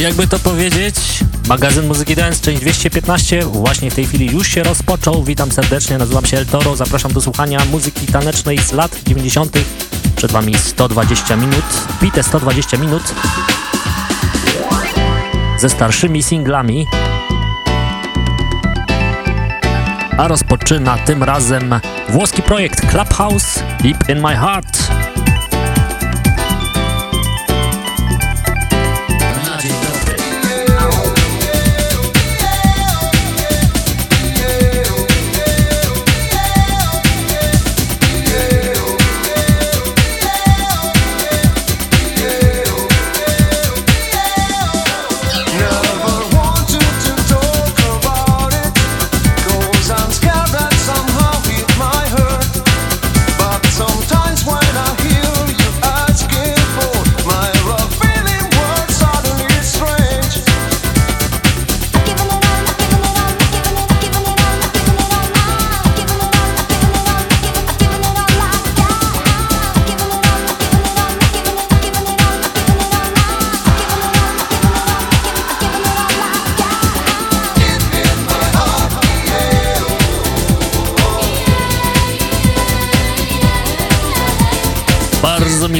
Jakby to powiedzieć, magazyn Muzyki Dance, część 215, właśnie w tej chwili już się rozpoczął. Witam serdecznie, nazywam się El Toro, zapraszam do słuchania muzyki tanecznej z lat 90. Przed Wami 120 minut, bite 120 minut ze starszymi singlami. A rozpoczyna tym razem włoski projekt Clubhouse Deep in My Heart.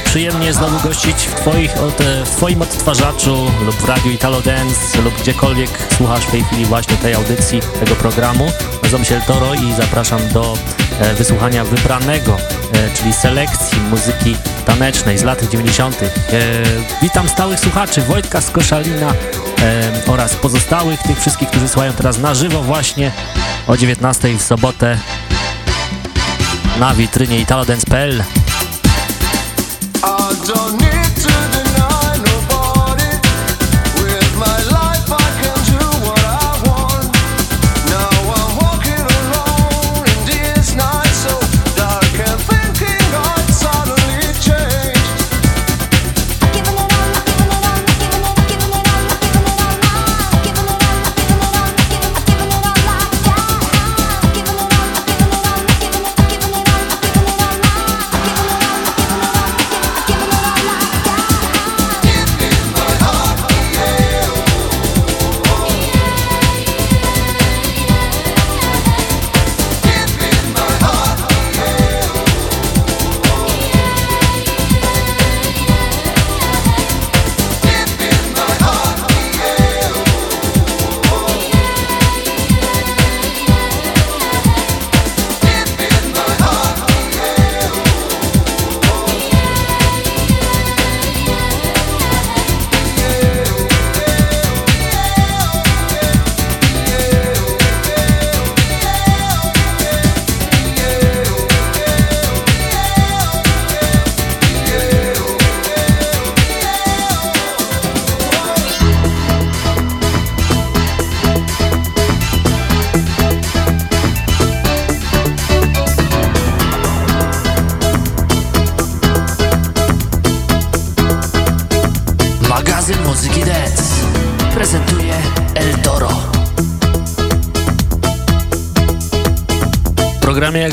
Przyjemnie znowu gościć w, twoich, w Twoim odtwarzaczu lub w radiu Italo Dance lub gdziekolwiek słuchasz w tej chwili właśnie tej audycji, tego programu. Nazywam się Toro i zapraszam do e, wysłuchania wybranego, e, czyli selekcji muzyki tanecznej z lat 90. E, witam stałych słuchaczy Wojtka z Koszalina e, oraz pozostałych, tych wszystkich, którzy słuchają teraz na żywo właśnie o 19 w sobotę na witrynie italodance.pl. don't need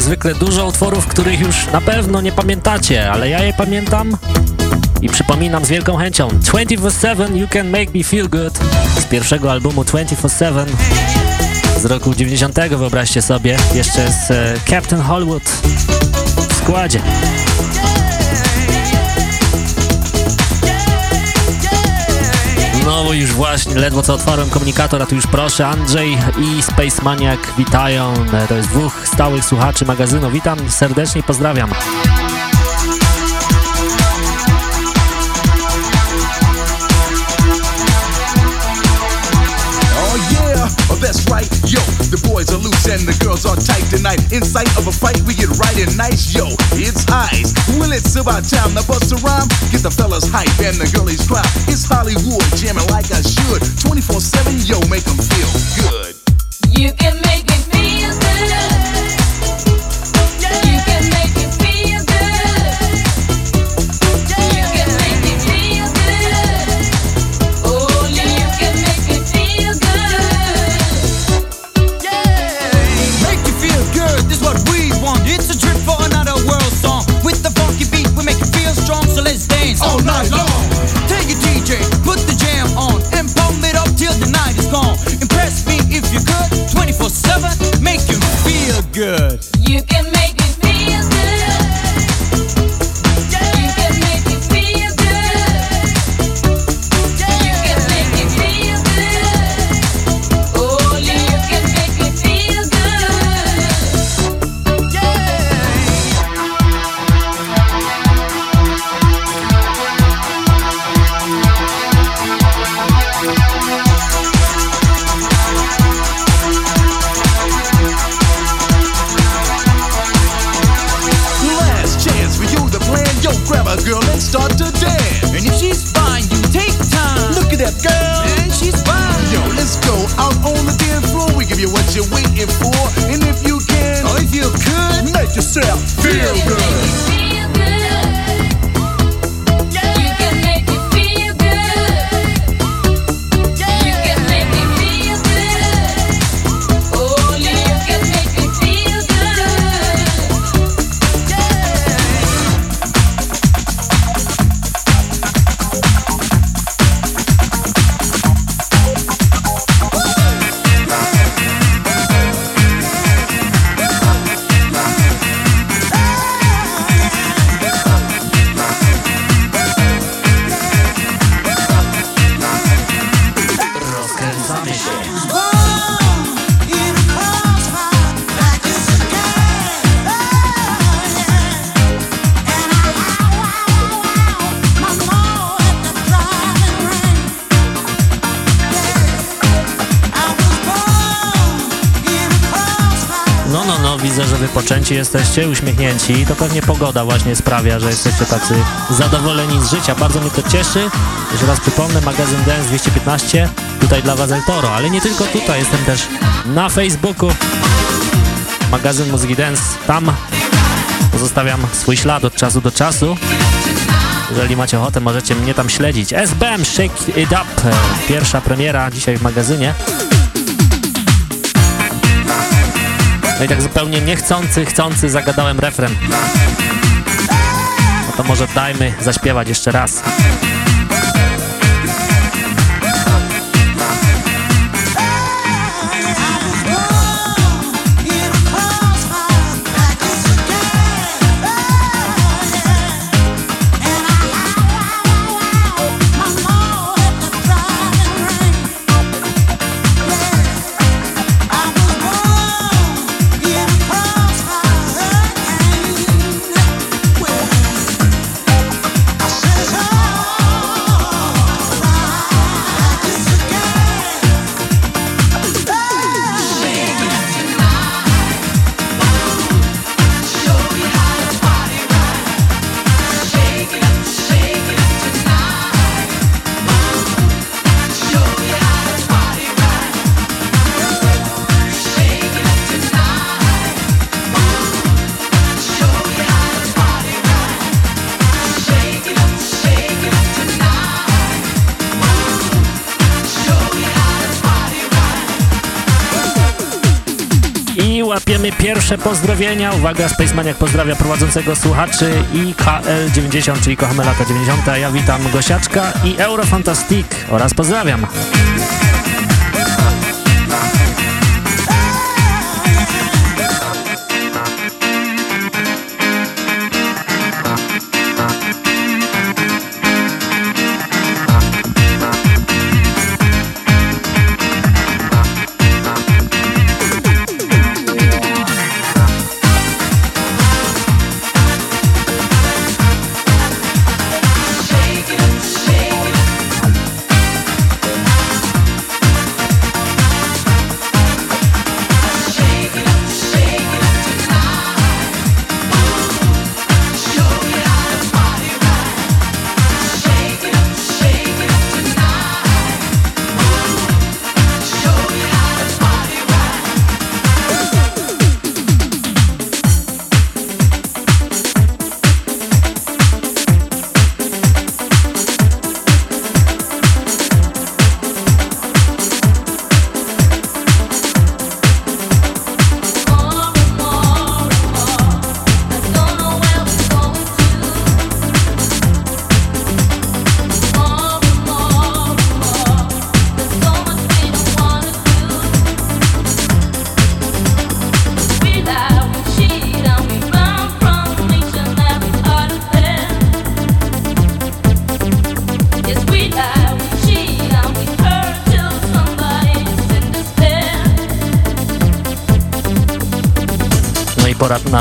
zwykle dużo utworów, których już na pewno nie pamiętacie, ale ja je pamiętam i przypominam z wielką chęcią. 24-7 You Can Make Me Feel Good z pierwszego albumu 24-7 z roku 90, wyobraźcie sobie, jeszcze z e, Captain Hollywood w składzie. Znowu już właśnie, ledwo co otwarłem komunikator, a tu już proszę, Andrzej i Space Maniac witają. To jest dwóch stałych słuchaczy magazynu. Witam serdecznie pozdrawiam. Oh yeah, that's right, yo. The boys are loose and the girls are tight tonight. In sight of a fight, we get right and nice, yo. It's ice. Well, it's about time to bust a rhyme. Get the fellas hype and the girlies cry. It's Hollywood jamming like I should. 24 7, yo, make them feel good. You can make good. Jesteście, uśmiechnięci. To pewnie pogoda właśnie sprawia, że jesteście tacy zadowoleni z życia. Bardzo mnie to cieszy. Jeszcze raz przypomnę, magazyn Dance 215, tutaj dla Was El Toro, ale nie tylko tutaj, jestem też na Facebooku. Magazyn Muzyki Dance, tam pozostawiam swój ślad od czasu do czasu. Jeżeli macie ochotę, możecie mnie tam śledzić. SBM Shake It Up, pierwsza premiera dzisiaj w magazynie. No i tak zupełnie niechcący, chcący zagadałem refren. No to może dajmy zaśpiewać jeszcze raz. Pozdrowienia. Uwaga, Spacemaniak pozdrawia prowadzącego słuchaczy i KL90, czyli Kochamy Lata 90. Ja witam Gosiaczka i Eurofantastic oraz pozdrawiam.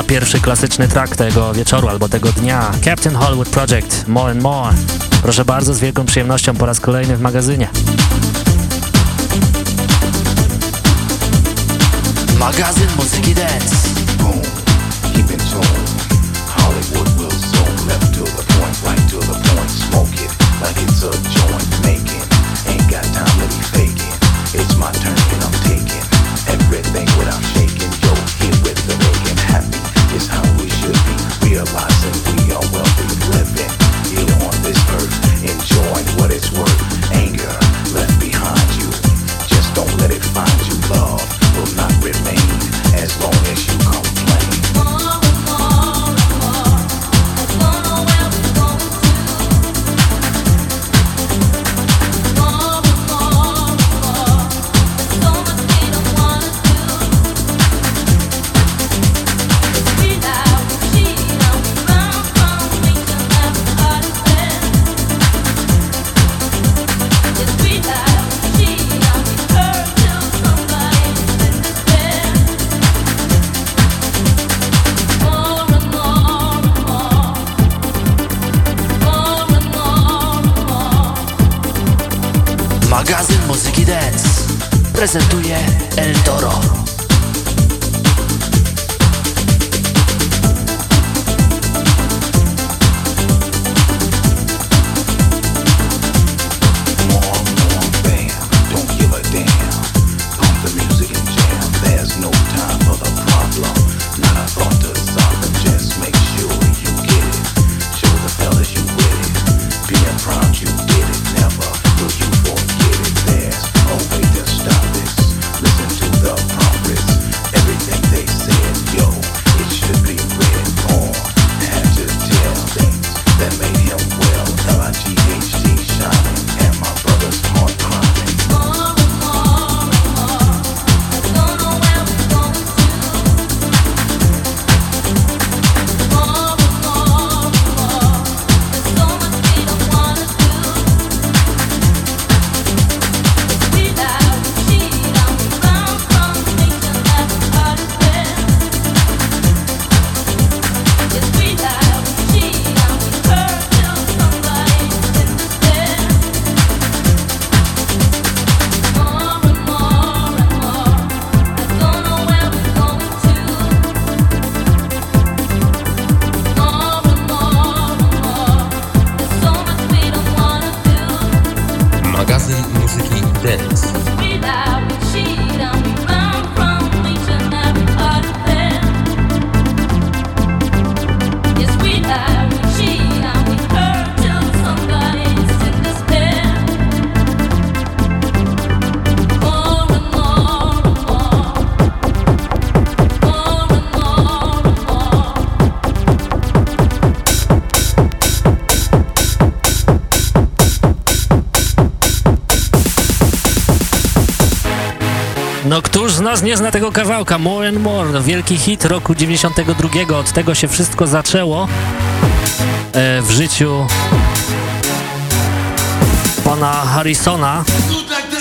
pierwszy klasyczny track tego wieczoru albo tego dnia. Captain Hollywood Project, More and More. Proszę bardzo, z wielką przyjemnością po raz kolejny w magazynie. Magazyn muzyki dance. nas nie zna tego kawałka, More and More, wielki hit roku 92, od tego się wszystko zaczęło e, w życiu pana Harrisona,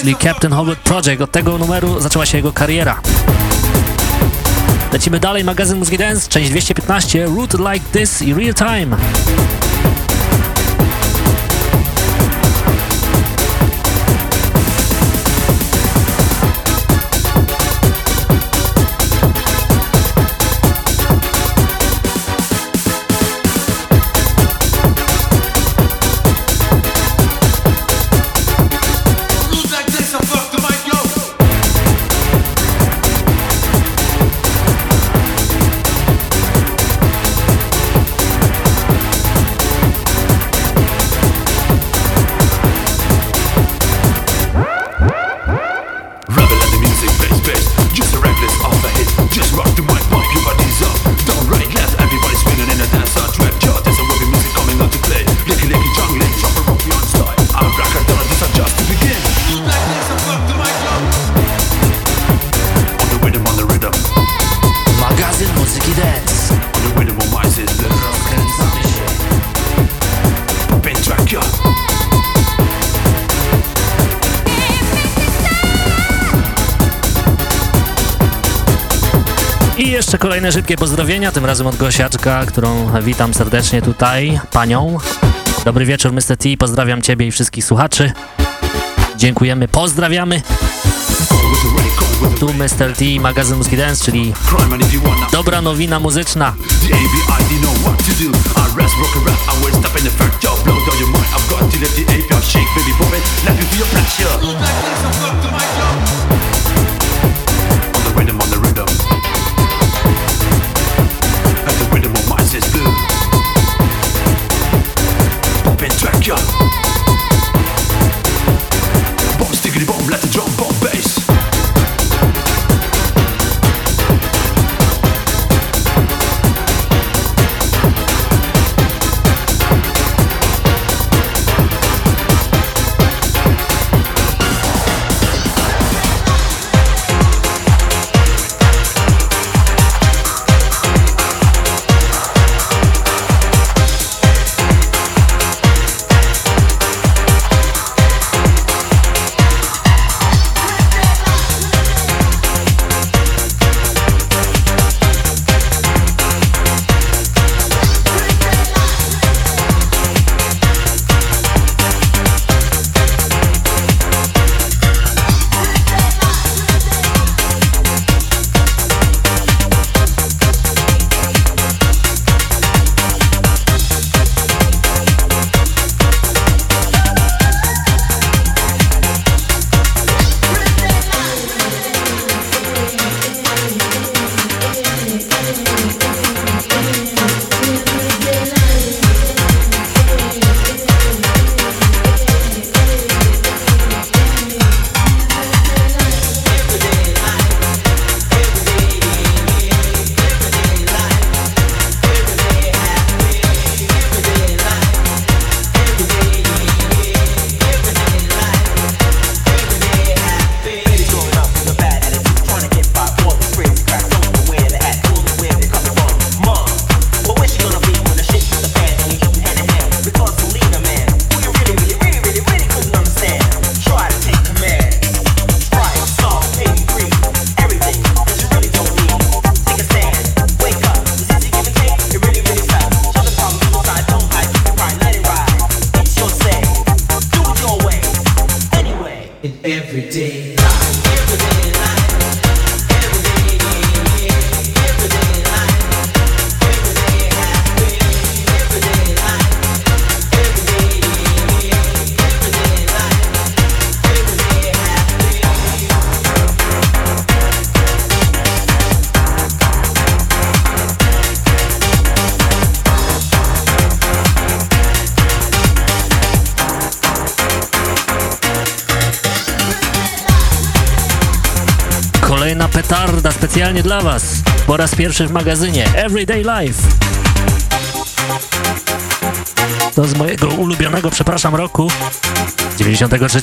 czyli Captain Hobart Project, od tego numeru zaczęła się jego kariera. Lecimy dalej, magazyn Mózgi Dance, część 215, Root Like This i Real Time. Kolejne szybkie pozdrowienia, tym razem od Gosiaczka, którą witam serdecznie tutaj, panią. Dobry wieczór, Mr. T, pozdrawiam ciebie i wszystkich słuchaczy. Dziękujemy, pozdrawiamy. Tu Mr. T, magazyn Muski Dance, czyli dobra nowina muzyczna. Shake, baby, pop it, let me feel pressure. Petarda specjalnie dla Was. Po raz pierwszy w magazynie Everyday Life. To z mojego ulubionego, przepraszam, roku 93.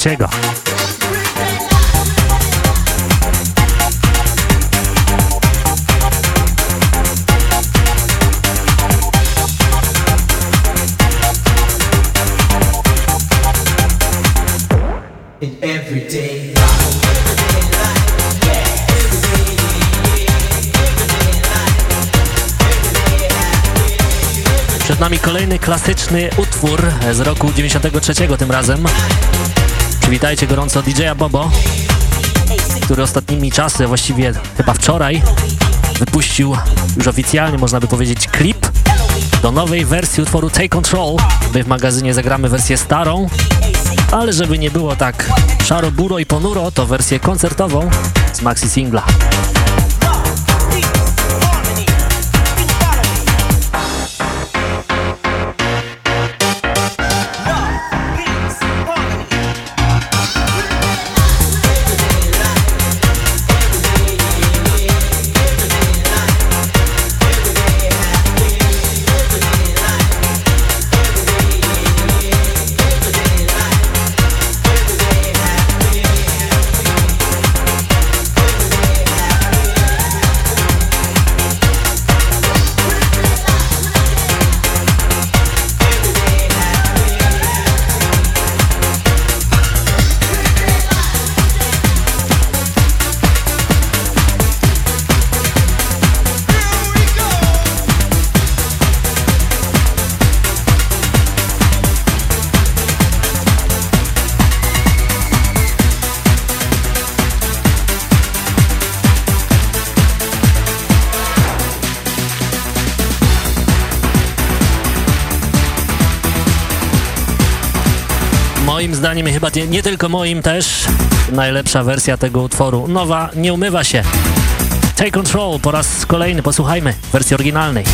in everyday Przed nami kolejny klasyczny utwór z roku 93 tym razem. Przywitajcie gorąco DJ-a Bobo, który ostatnimi czasy, właściwie chyba wczoraj, wypuścił już oficjalnie, można by powiedzieć, klip do nowej wersji utworu Take Control. My w magazynie zagramy wersję starą, ale żeby nie było tak szaro, buro i ponuro, to wersję koncertową z maxi singla. nie tylko moim też. Najlepsza wersja tego utworu, nowa, nie umywa się. Take Control po raz kolejny, posłuchajmy wersji oryginalnej.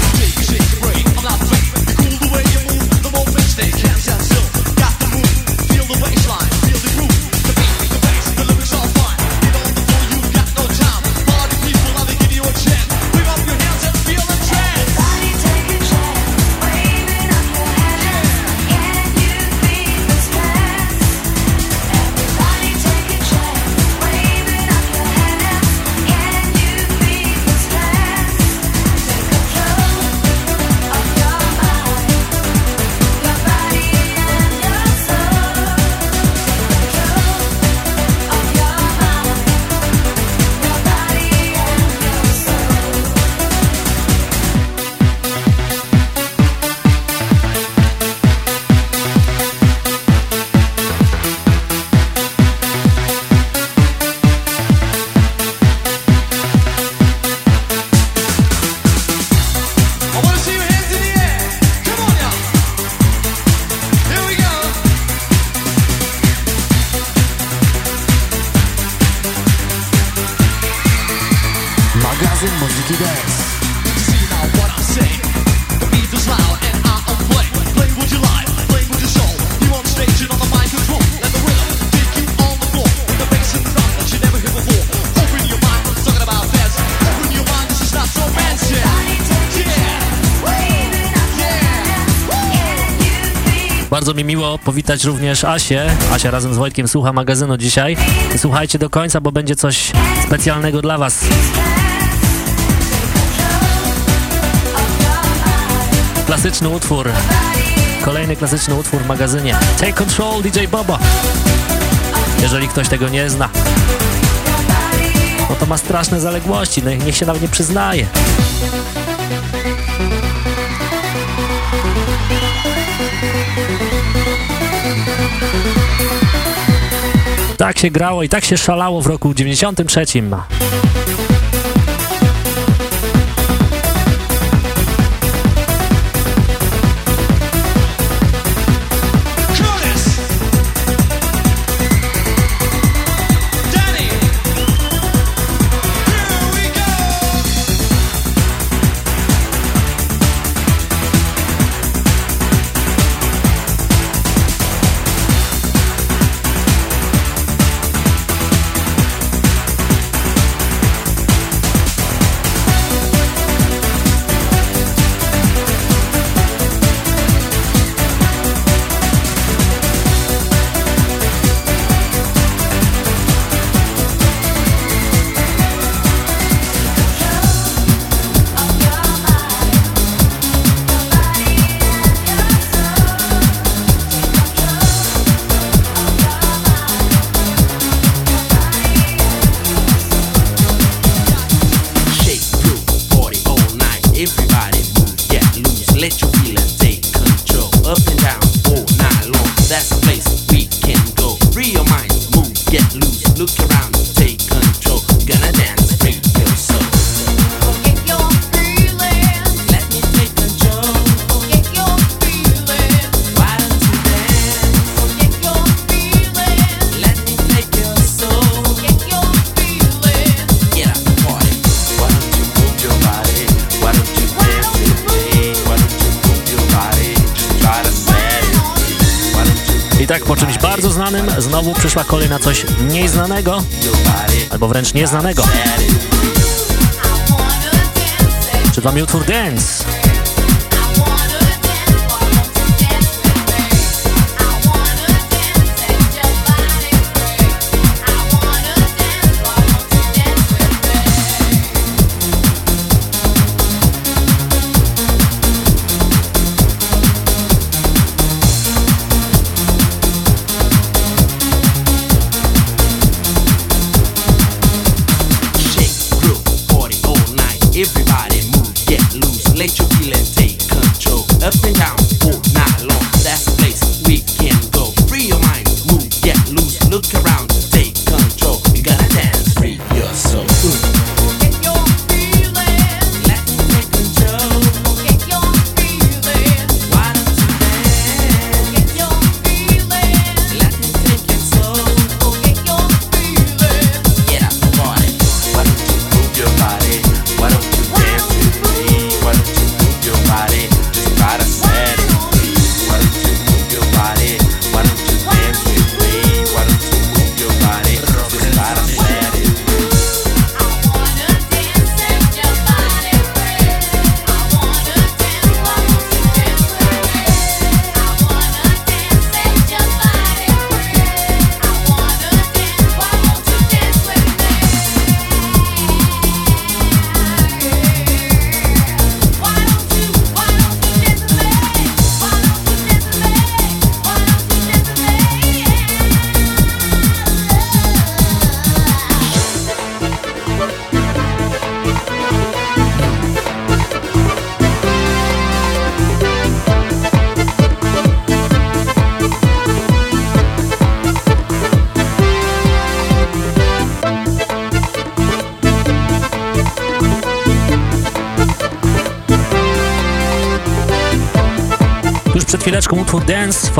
Bardzo mi miło powitać również Asię. Asia razem z Wojtkiem słucha magazynu dzisiaj. Słuchajcie do końca, bo będzie coś specjalnego dla Was. Klasyczny utwór. Kolejny klasyczny utwór w magazynie. Take Control DJ Bobo. Jeżeli ktoś tego nie zna, no to ma straszne zaległości, no niech się nawet nie przyznaje. Tak się grało i tak się szalało w roku 93. przyszła kolej na coś mniej znanego albo wręcz nieznanego. Przed Wami utwór Dance.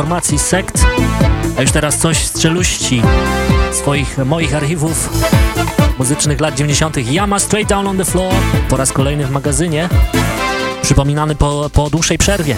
formacji Sekt. A już teraz coś z czeluści swoich moich archiwów muzycznych lat 90. Yama Straight Down on the Floor po raz kolejny w magazynie, przypominany po, po dłuższej przerwie.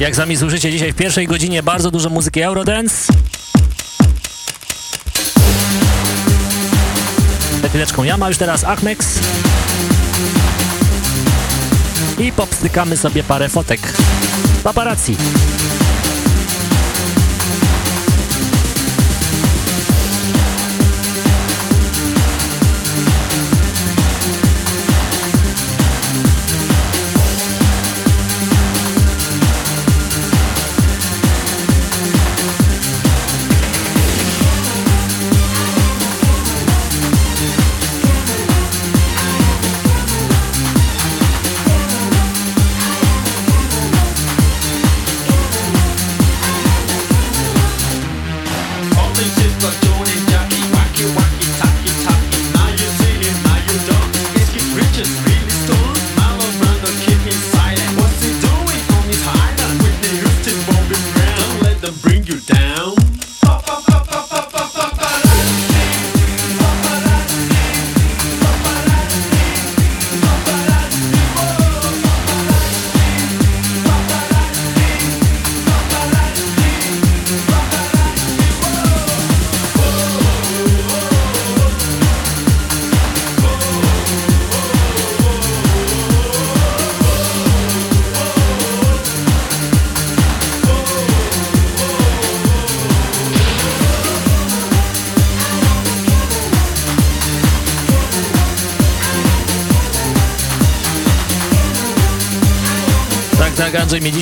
Jak sami słyszycie dzisiaj w pierwszej godzinie bardzo dużo muzyki Eurodance. Za chwileczką Jama, już teraz Achmex. I popstykamy sobie parę fotek. Paparazzi.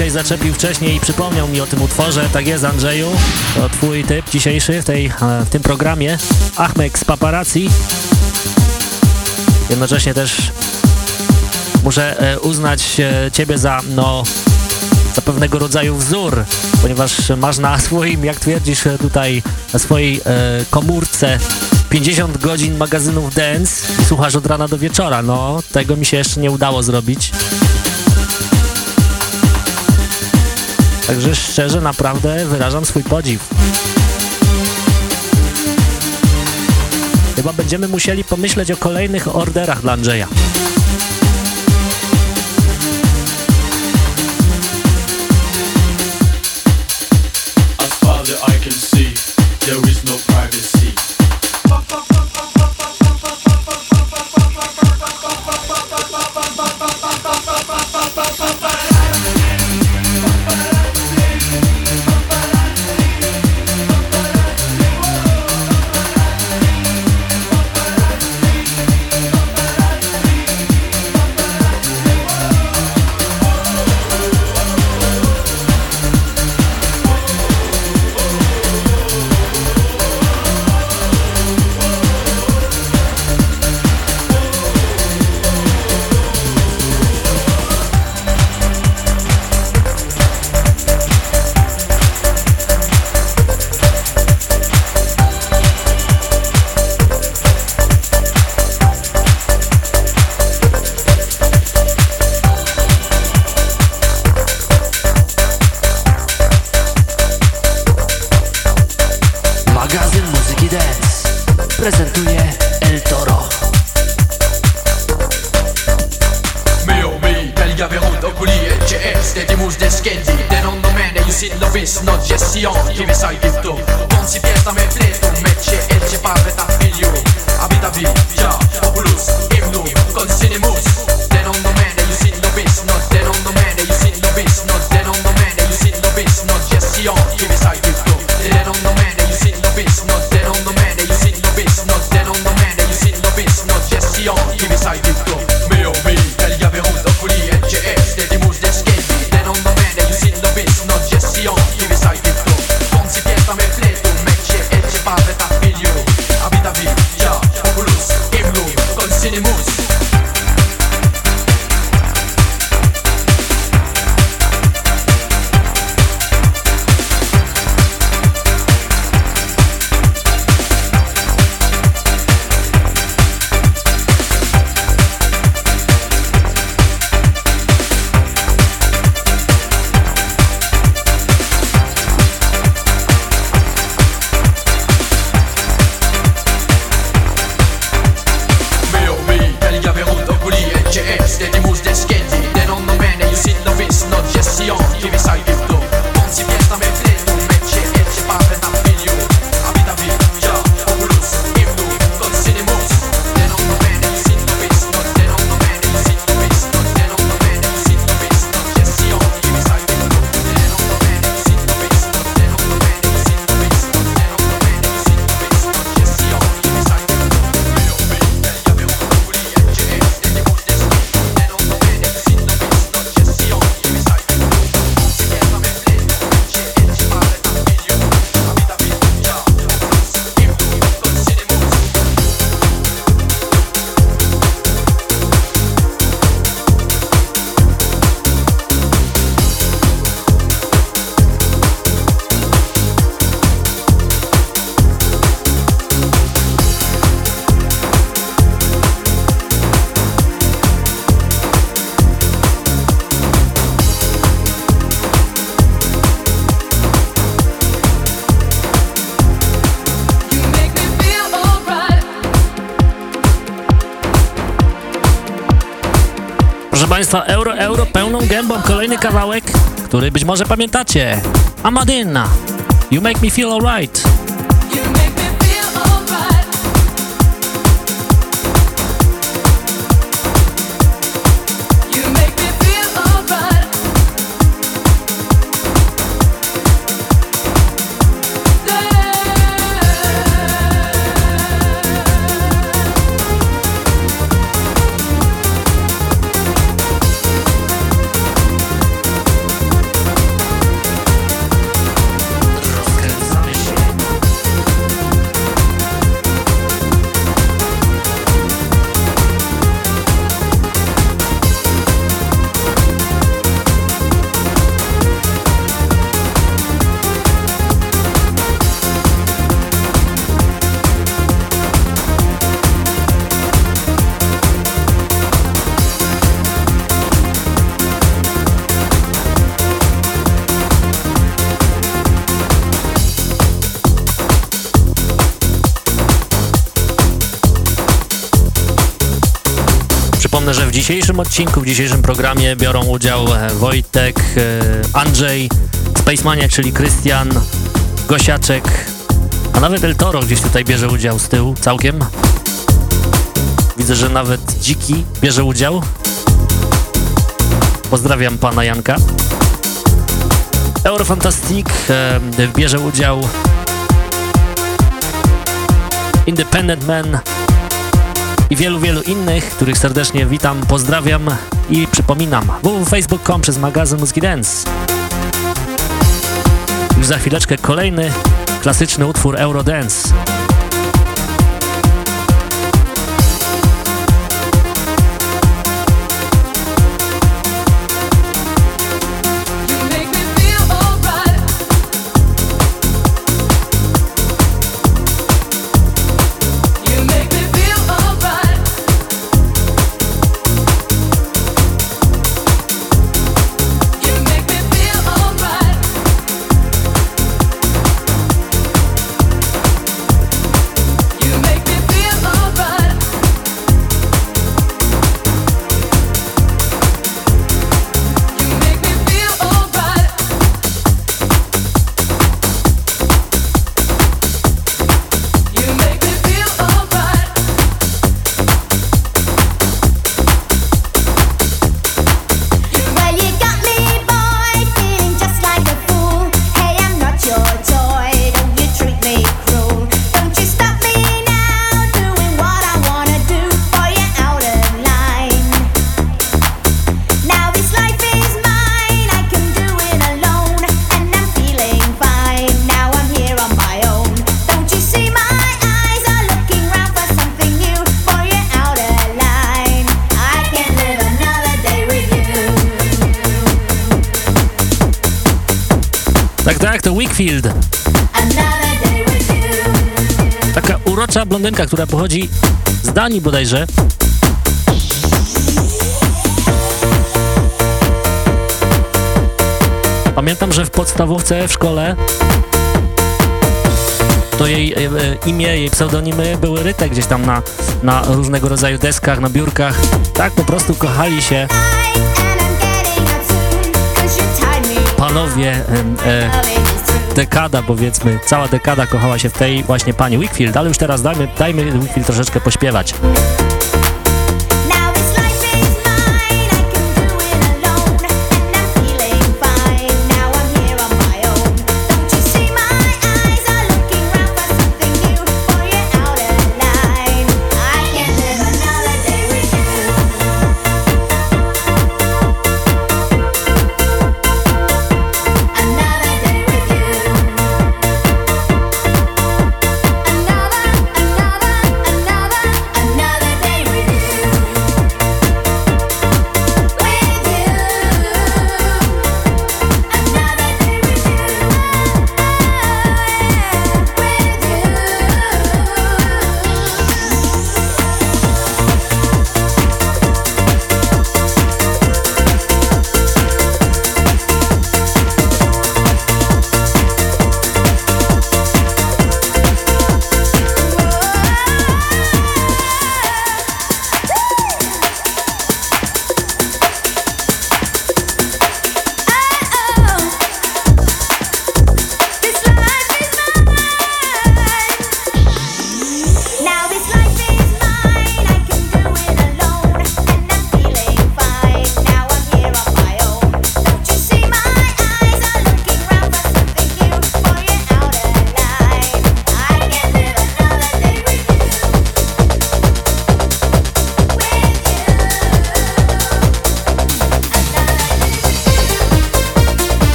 dzisiaj zaczepił wcześniej i przypomniał mi o tym utworze. Tak jest, Andrzeju. To twój typ dzisiejszy w, tej, e, w tym programie. Achmek z paparazzi. Jednocześnie też muszę e, uznać e, ciebie za, no, za pewnego rodzaju wzór, ponieważ masz na swoim, jak twierdzisz tutaj, na swojej komórce 50 godzin magazynów dance i słuchasz od rana do wieczora. No, tego mi się jeszcze nie udało zrobić. Także szczerze naprawdę wyrażam swój podziw. Chyba będziemy musieli pomyśleć o kolejnych orderach dla Andrzeja. They dimouche des skeldi They don't know man, they use it love gestion, not just young Chi vi sa il ghetto Non si piesta me fleto Mecce elce parve ta figlio Abita vi, ja, populus, imnum, consinemus kolejny kawałek, który być może pamiętacie. Amadina, You Make Me Feel Alright. Dzisiejszym odcinku, w dzisiejszym programie biorą udział e, Wojtek, e, Andrzej, Spacemania, czyli Krystian, Gosiaczek, a nawet El Toro gdzieś tutaj bierze udział z tyłu całkiem. Widzę, że nawet Dziki bierze udział. Pozdrawiam pana Janka. Eurofantastic e, bierze udział Independent Man i wielu, wielu innych, których serdecznie witam, pozdrawiam i przypominam www.facebook.com przez magazyn Muzyki Dance. Już za chwileczkę kolejny klasyczny utwór Eurodance. Blondynka, która pochodzi z Danii bodajże. Pamiętam, że w podstawówce w szkole to jej e, e, imię, jej pseudonimy były ryte gdzieś tam na, na różnego rodzaju deskach, na biurkach. Tak po prostu kochali się panowie e, dekada, powiedzmy, cała dekada kochała się w tej właśnie pani Wickfield, ale już teraz dajmy, dajmy Wickfield troszeczkę pośpiewać.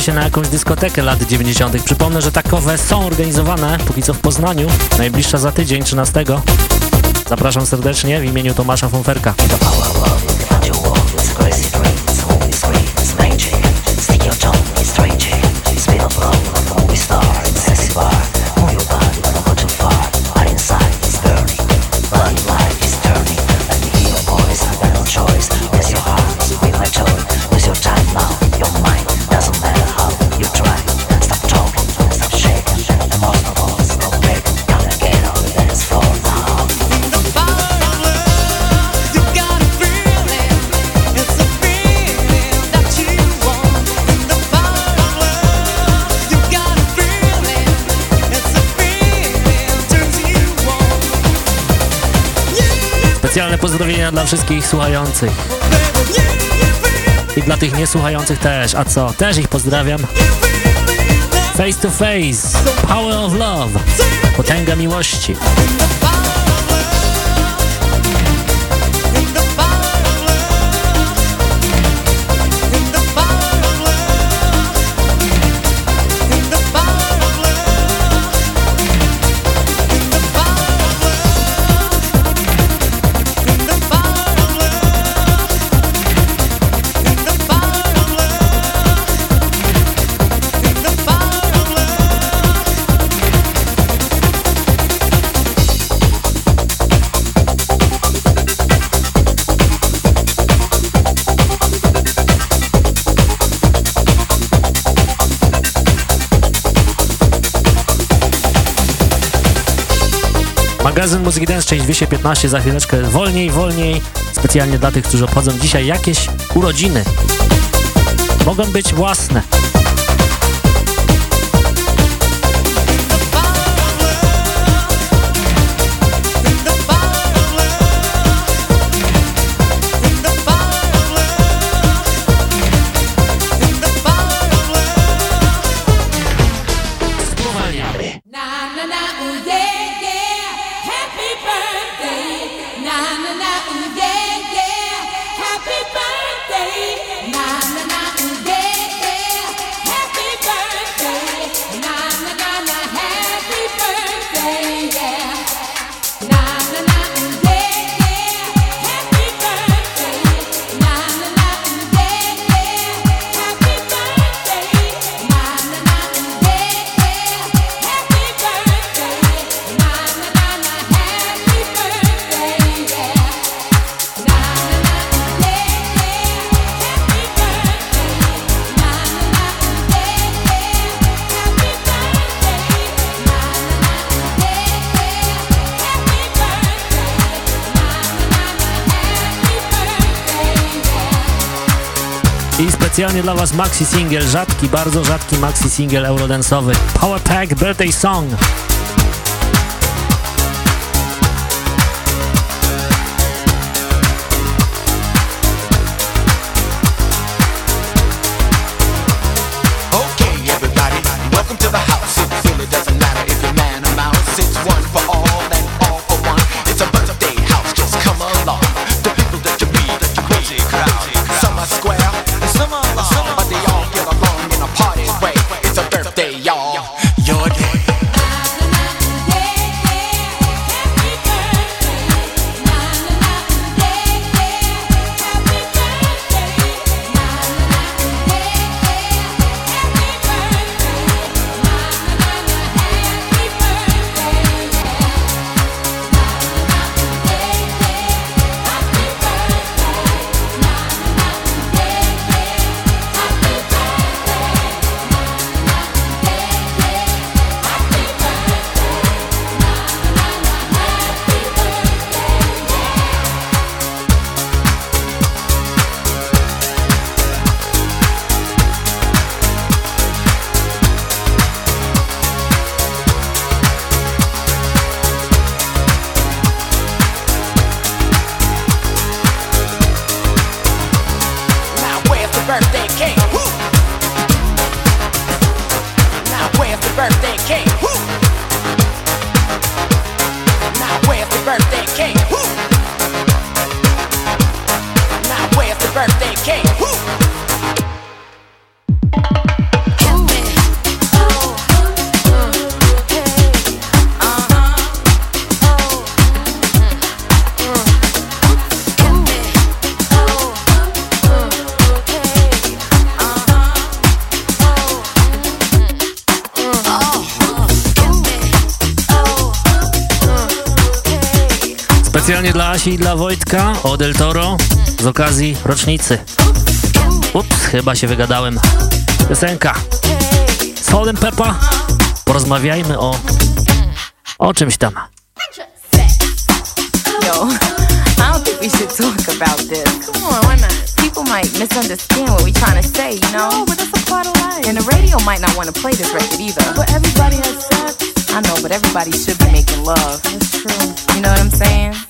wybieracie się na jakąś dyskotekę lat 90. Przypomnę, że takowe są organizowane póki co w Poznaniu, najbliższa za tydzień, 13. Zapraszam serdecznie w imieniu Tomasza Fonferka. dla wszystkich słuchających. I dla tych niesłuchających też. A co? Też ich pozdrawiam. Face to face. Power of love. Potęga miłości. Magazyn Muzyki Dance, część 215, za chwileczkę wolniej, wolniej, specjalnie dla tych, którzy obchodzą dzisiaj jakieś urodziny. Mogą być własne. dla Was maxi single, rzadki, bardzo rzadki maxi single eurodensowy. Power Pack Birthday Song. Wojtka o Del Toro z okazji rocznicy. Ups, chyba się wygadałem. Piosenka. Salt and Peppa. Porozmawiajmy o... o czymś tam. Yo, I don't think we should talk about this. Come on, why not? People might misunderstand what we're trying to say, you know? No, but that's a part of life. And the radio might not want to play this record either. But everybody has sex. I know, but everybody should be making love. That's true. You know what I'm saying?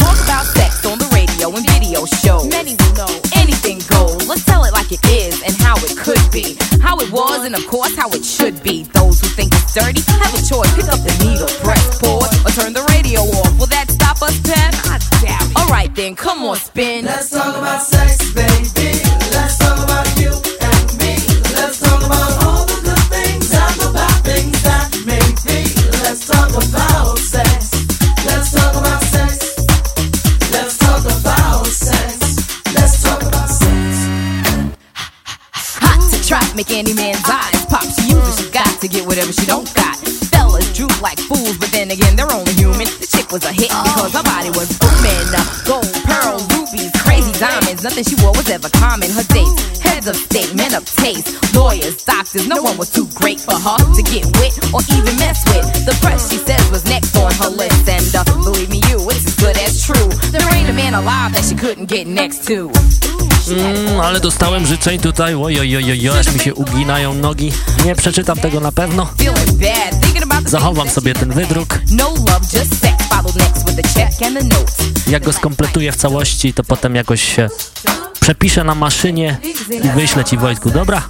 shows. Many will know anything goes. Let's tell it like it is and how it could be. How it was, and of course, how it should be. Those who think it's dirty have a choice. Pick up the needle, press pause, or turn the radio off. Will that stop us, Pep? I doubt it. Alright then, come on, spin. Let's talk about sex, baby. Make any man's eyes pop. She uses she got to get whatever she don't got. Fellas droop like fools, but then again, they're only human. The chick was a hit because her body was booming. Gold, diamonds. Nothing she wore was ever common. Her dates, heads of state, men of taste, lawyers, doctors. No one was too great for her to get with or even mess with. The press, she says, was next on her list. And uh, believe me, you, it's as good as true. There ain't a man alive that she couldn't get next to. Mm, ale dostałem życzeń tutaj, aż mi się uginają nogi. Nie przeczytam tego na pewno. Zachowam sobie ten wydruk. No. Jak go skompletuję w całości, to potem jakoś się przepiszę na maszynie i wyślę ci Wojtku, dobra?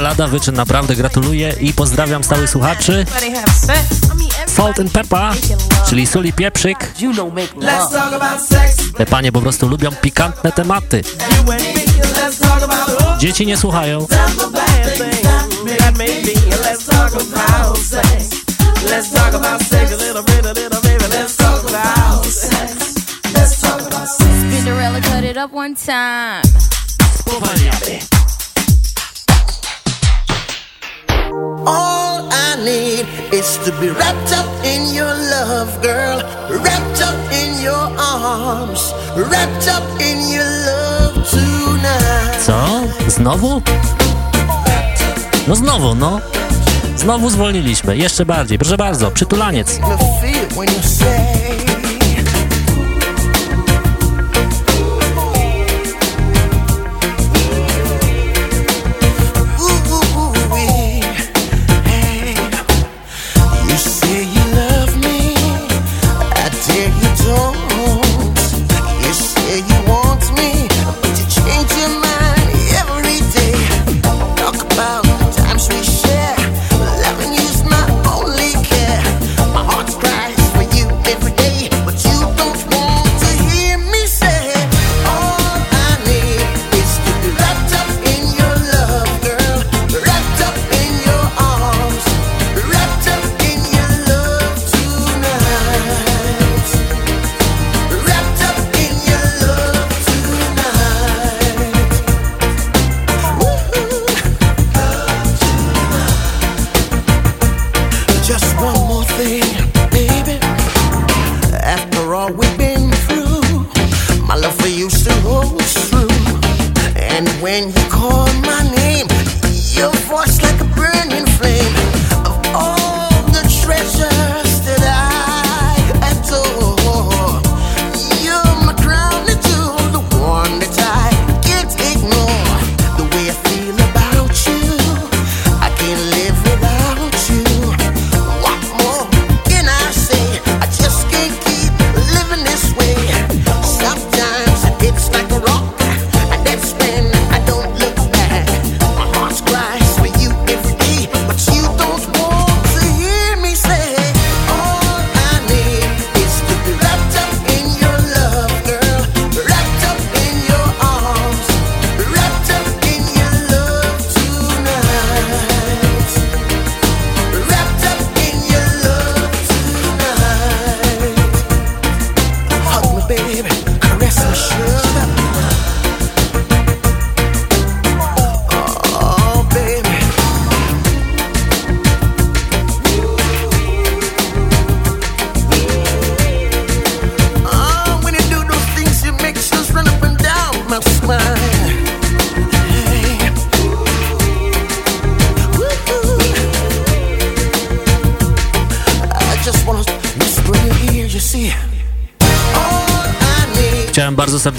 Lada wyczyn, naprawdę gratuluję i pozdrawiam stałych słuchaczy. Salt and Peppa, czyli sól i pieprzyk. Te panie po prostu lubią pikantne tematy. Dzieci nie słuchają. the bad things that may be. Let's talk about sex. Let's talk about sex a little bit, a little baby. Let's talk about sex. Let's talk about sex. Cinderella cut it up one time. All I need is to be wrapped up in your love, girl. Wrapped up in your arms. Wrapped up in your love tonight. Co? Znowu? No znowu, no. Znowu zwolniliśmy. Jeszcze bardziej. Proszę bardzo, przytulaniec.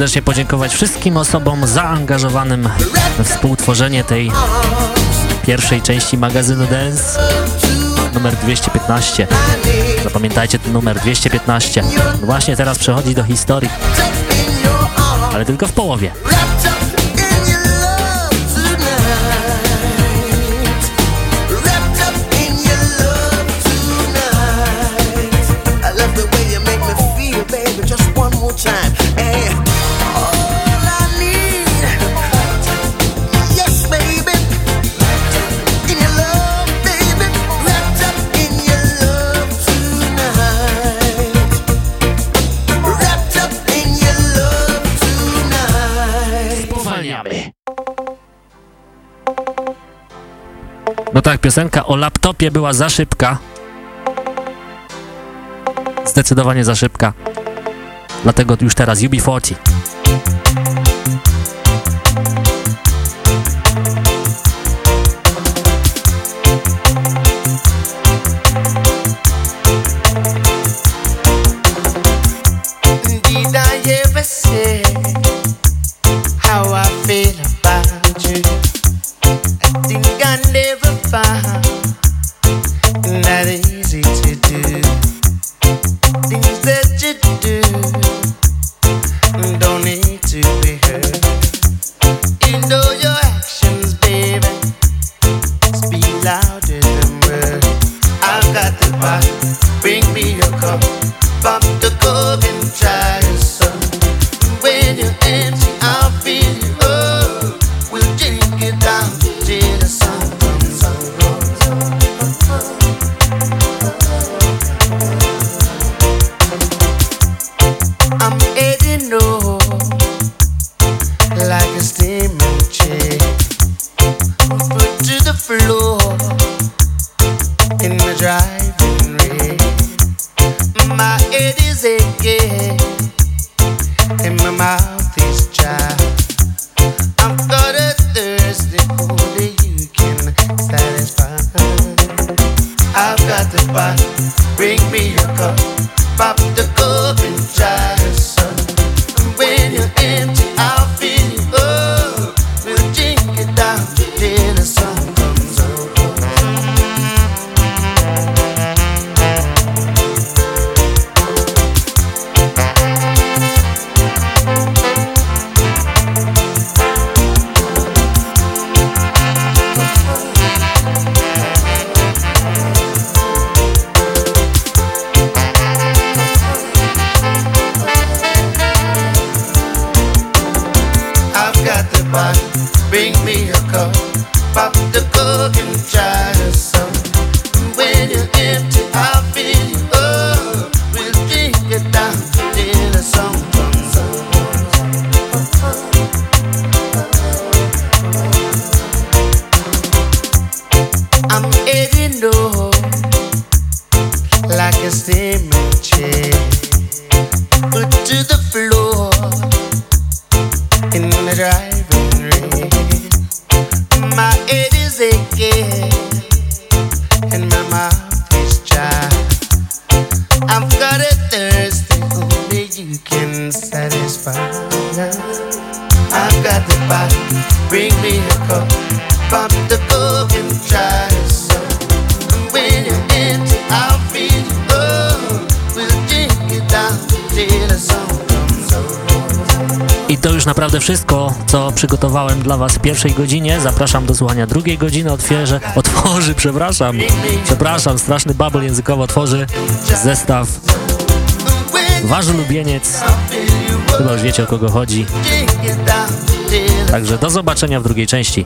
serdecznie podziękować wszystkim osobom zaangażowanym we współtworzenie tej pierwszej części magazynu Dance numer 215. Zapamiętajcie ten numer 215. Właśnie teraz przechodzi do historii, ale tylko w połowie. jak piosenka o laptopie była za szybka. Zdecydowanie za szybka. Dlatego już teraz UB40. przygotowałem dla Was w pierwszej godzinie. Zapraszam do słuchania drugiej godziny. Otwierzę, otworzy, przepraszam, przepraszam, straszny babel językowo otworzy zestaw Wasz ulubieniec. Chyba już wiecie o kogo chodzi. Także do zobaczenia w drugiej części.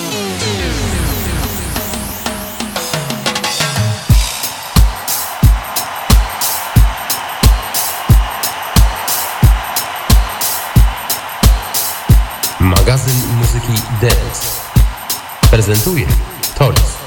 Funky Dance prezentuje Tolis.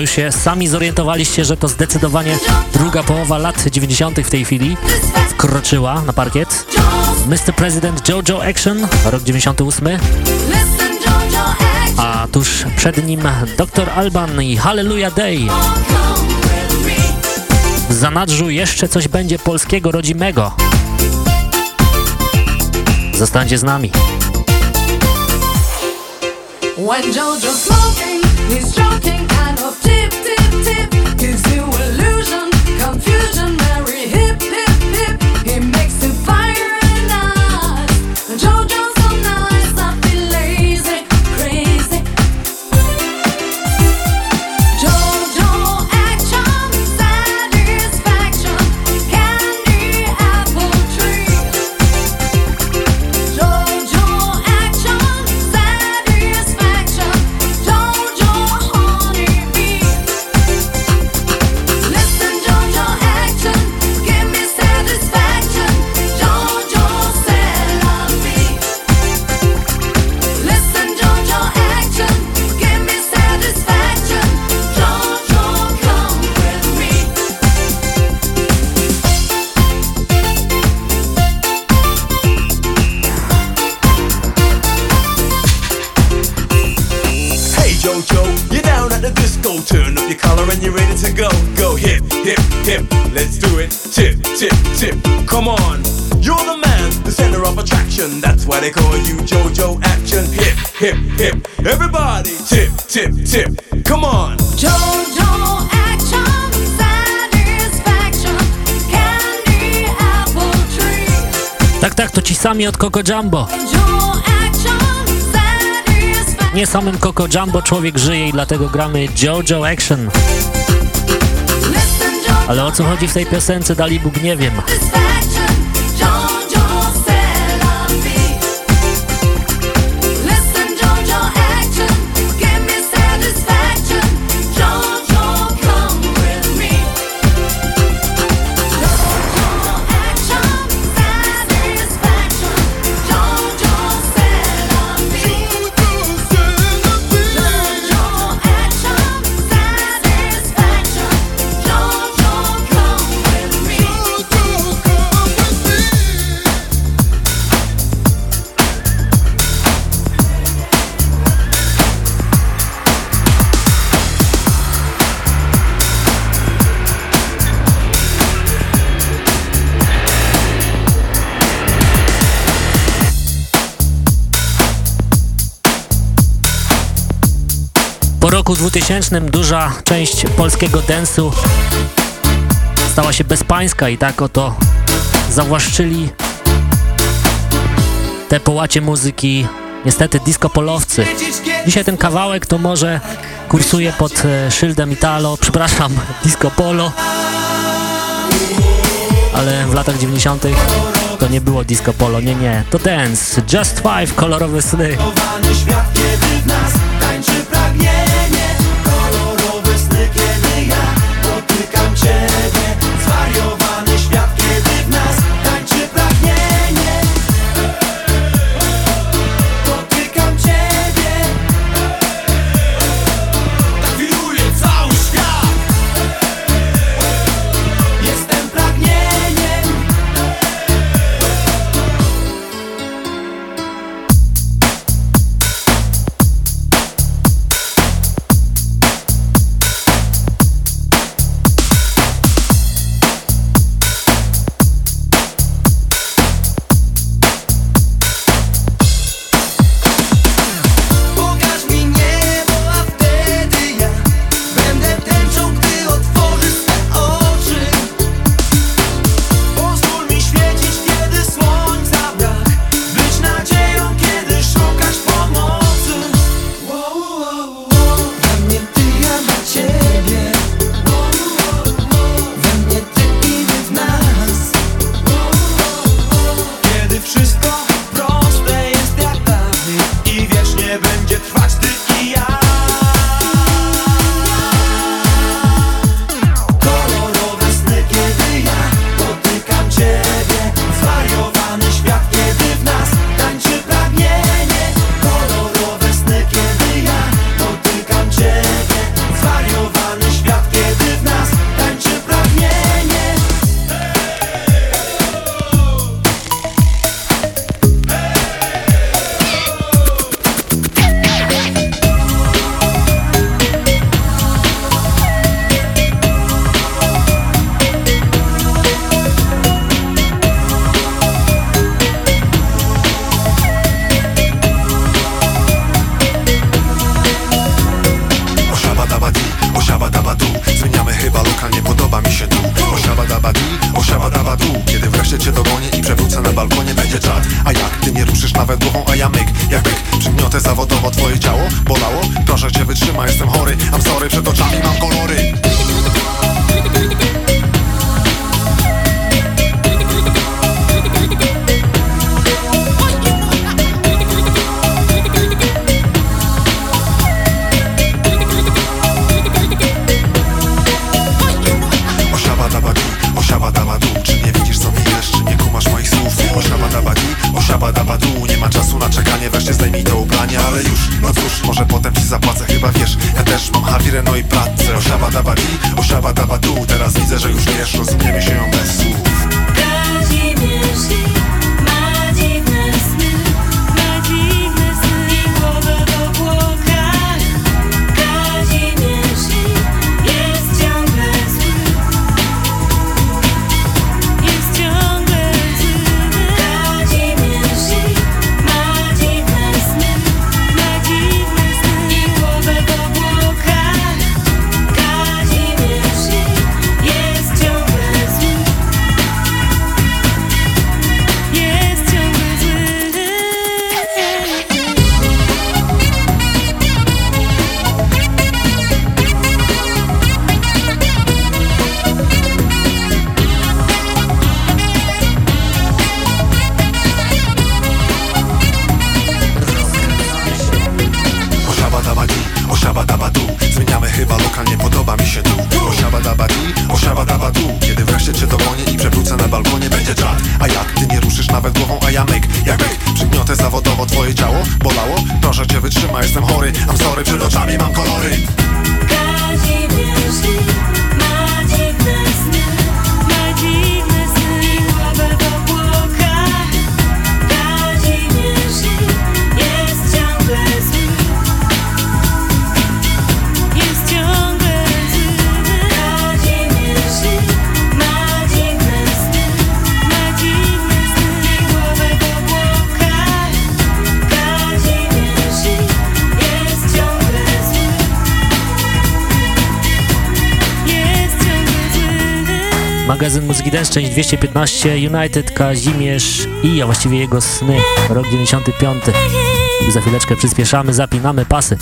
Już się sami zorientowaliście, że to zdecydowanie druga połowa lat 90. w tej chwili wkroczyła na parkiet. Mr. President JoJo Action, rok 98. A tuż przed nim Dr. Alban i Hallelujah Day. W zanadrzu jeszcze coś będzie polskiego rodzimego. Zostańcie z nami. When Jojo's smoking, he's kind of tip, tip, tip. Gives you illusion, confusion, very Tip, tip. Come on. You're the man, the center of attraction. That's why they call you Jojo Action. Hip, hip, hip. Everybody, tip, tip, tip. Come on. Jojo action, satisfaction, candy apple tree. Tak, tak, to ci sami od Coco Jumbo. Nie samym Coco Jumbo człowiek żyje i dlatego gramy JoJo Action. Ale o co chodzi w tej piosence, dali Bóg nie wiem. 2000 duża część polskiego densu stała się bezpańska i tak oto zawłaszczyli te połacie muzyki niestety disco polowcy. Dzisiaj ten kawałek to może kursuje pod e, szyldem Italo, przepraszam, disco polo, ale w latach 90. to nie było disco polo, nie, nie, to dance, just five, kolorowe sny. Świat, kiedy w nas tańczy pragnienie część 215 United Kazimierz i, a właściwie jego sny, rok 95. Za chwileczkę przyspieszamy, zapinamy pasy.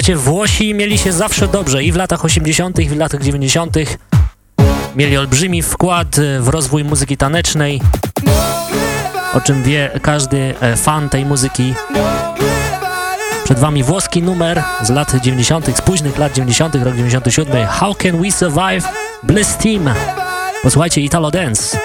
Słuchajcie, Włosi mieli się zawsze dobrze i w latach 80., i w latach 90. Mieli olbrzymi wkład e, w rozwój muzyki tanecznej, o czym wie każdy e, fan tej muzyki. Przed wami włoski numer z lat 90., z późnych lat 90., rok 97. How Can We Survive? Bliss Team. Posłuchajcie Italo Dance.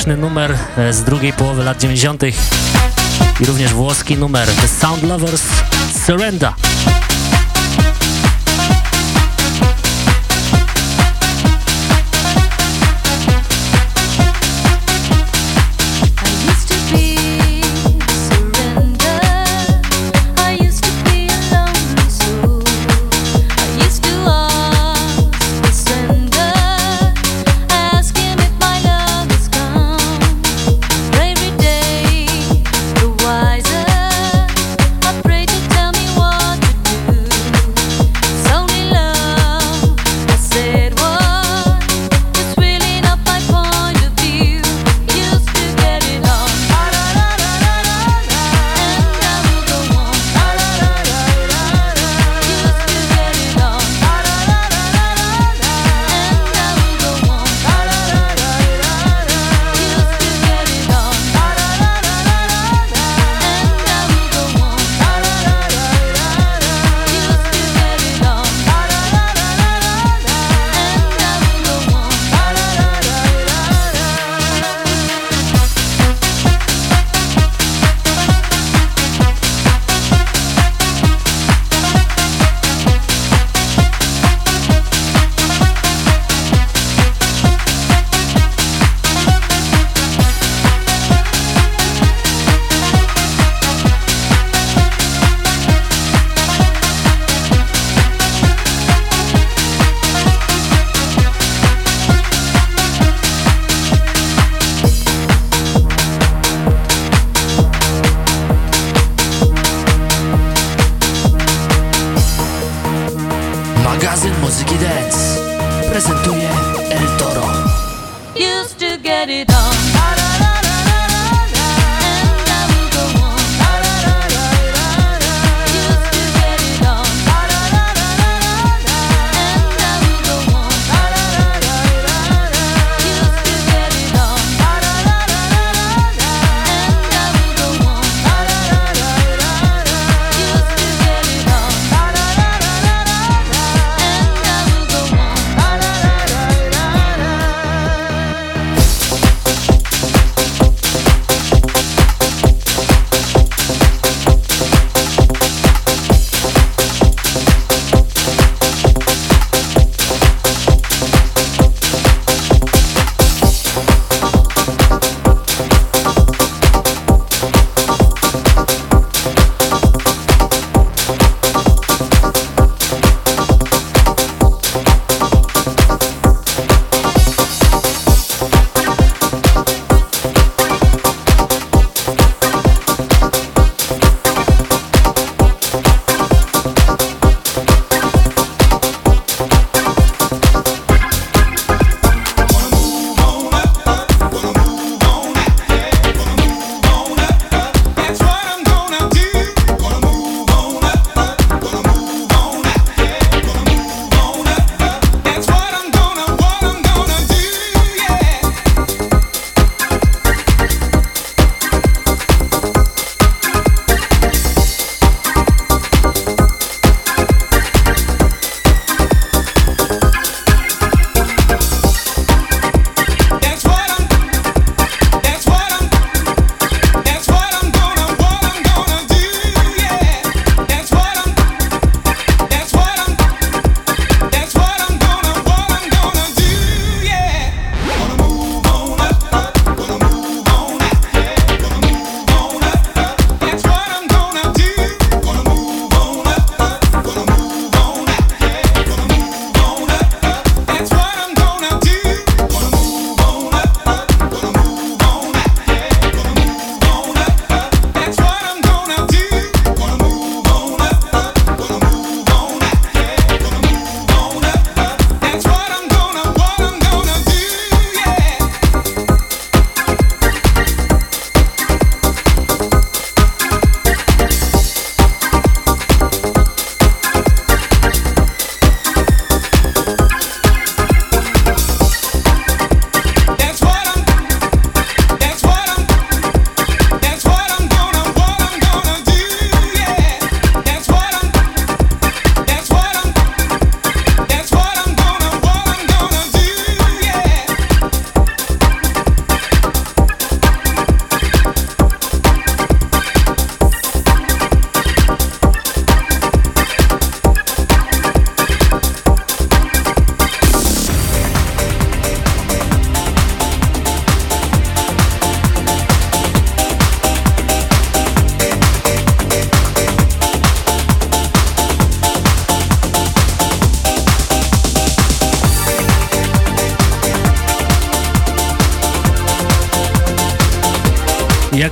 brytyczny numer e, z drugiej połowy lat 90. i również włoski numer The Sound Lovers Surrender.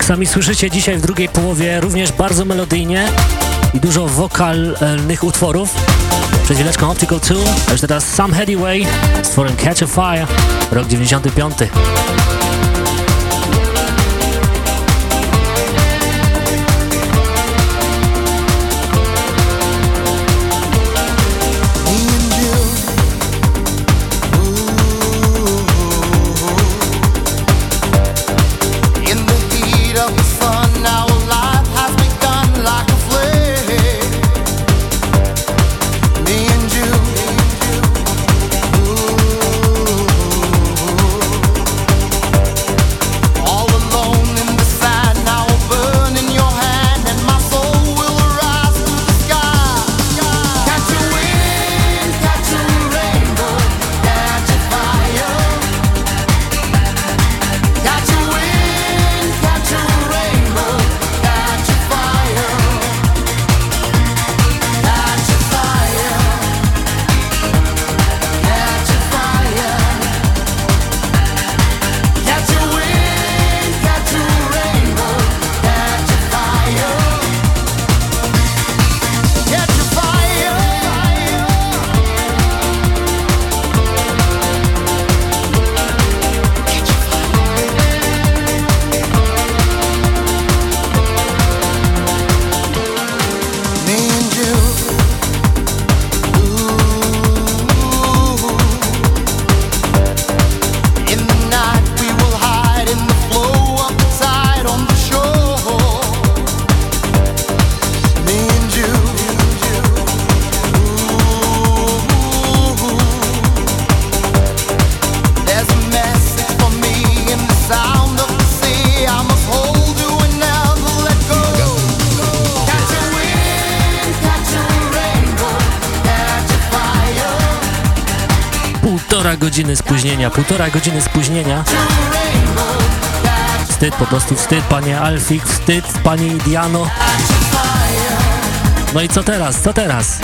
Sami słyszycie, dzisiaj w drugiej połowie również bardzo melodyjnie i dużo wokalnych utworów. Przed chwileczką Optical 2, a już teraz Sam Headway z tworem Catch a Fire, rok 95. półtora godziny spóźnienia. Wstyd, po prostu wstyd, panie Alfik, wstyd, pani Diano. No i co teraz, co teraz?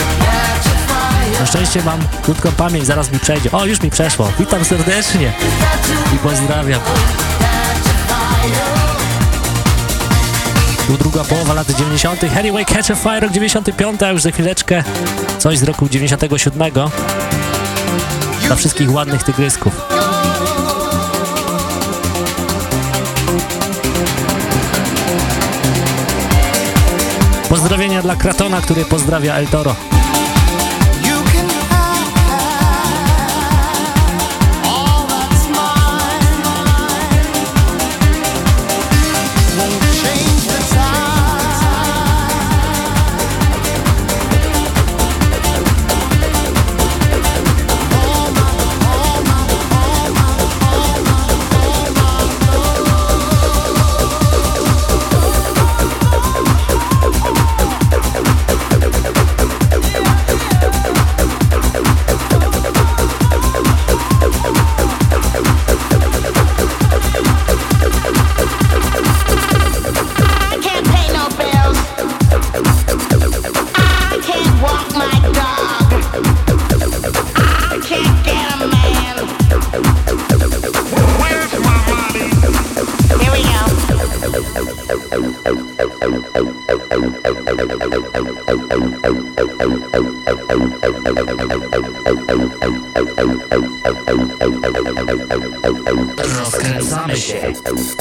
Na szczęście mam krótką pamięć, zaraz mi przejdzie. O, już mi przeszło. Witam serdecznie i pozdrawiam. Tu druga połowa lat 90. Anyway, Catch a Fire, rok 95, a już za chwileczkę coś z roku 97. Dla wszystkich ładnych tygrysków. Pozdrowienia dla Kratona, który pozdrawia El Toro. Rozkręcamy się.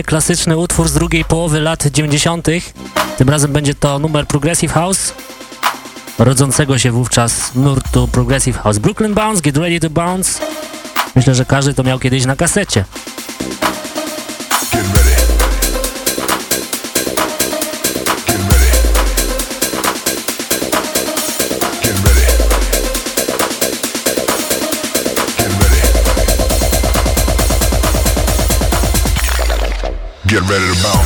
Kolejny klasyczny utwór z drugiej połowy lat 90. Tym razem będzie to numer Progressive House, rodzącego się wówczas nurtu Progressive House. Brooklyn Bounce, Get Ready to Bounce. Myślę, że każdy to miał kiedyś na kasecie. Ready to bounce.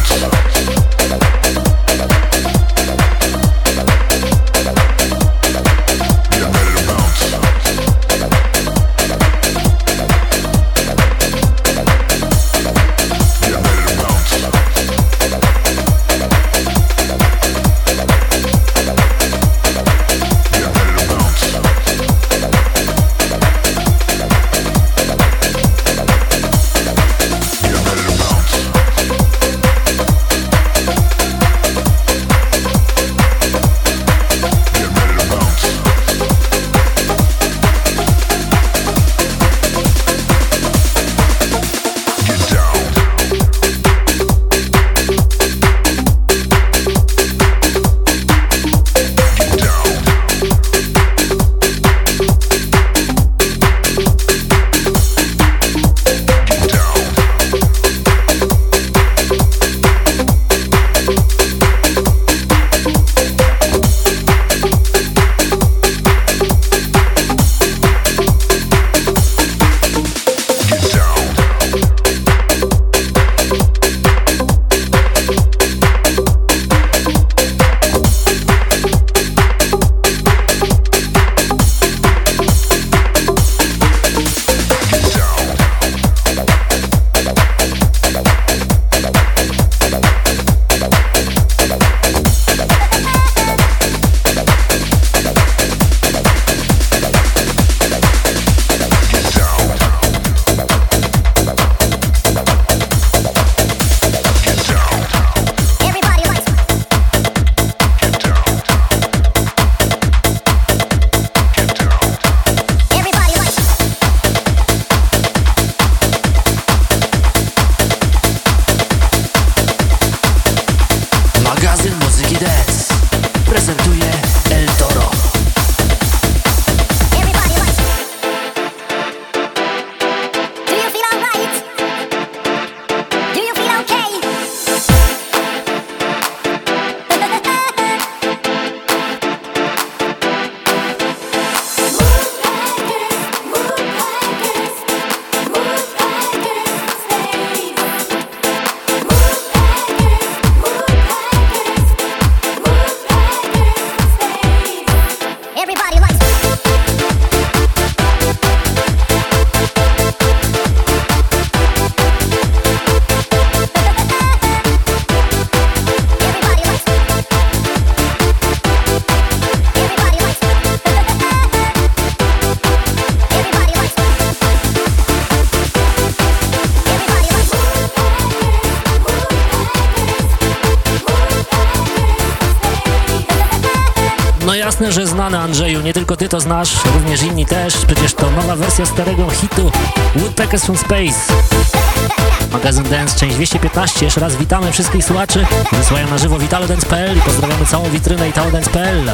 To znasz, również inni też. Przecież to nowa wersja starego hitu Woodpeckers from Space. Magazyn Dance, część 215. Jeszcze raz witamy wszystkich słuchaczy. Wysyłają na żywo witalodance.pl i pozdrawiamy całą witrynę italodance.pl.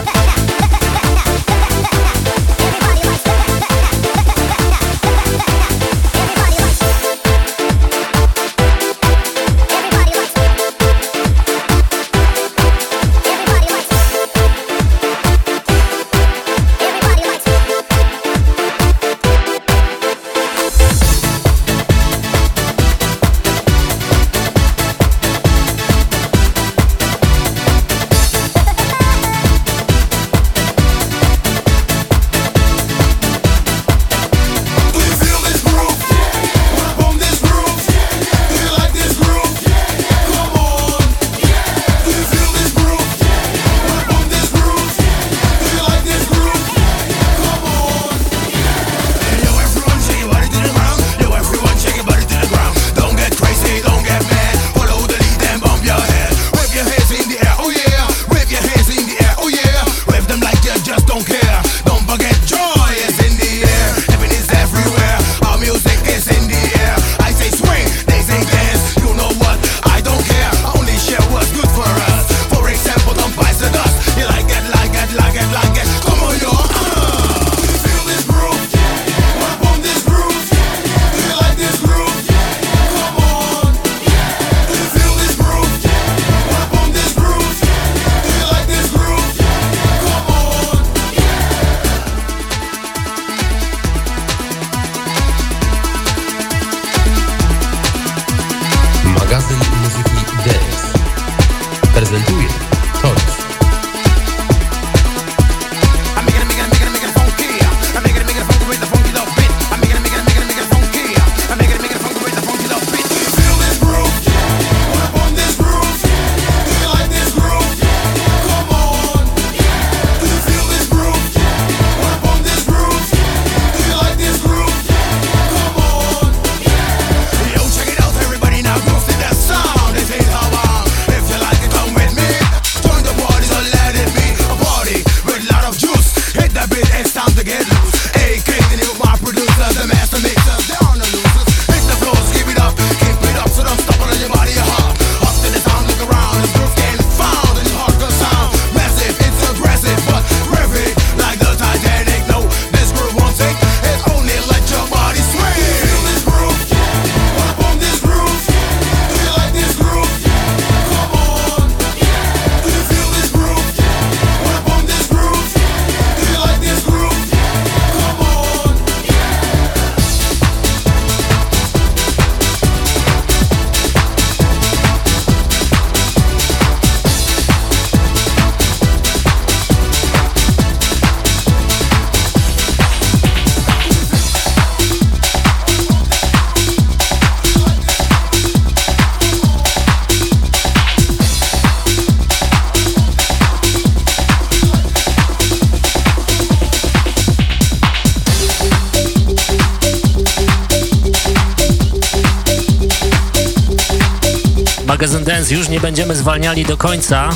zwalniali do końca,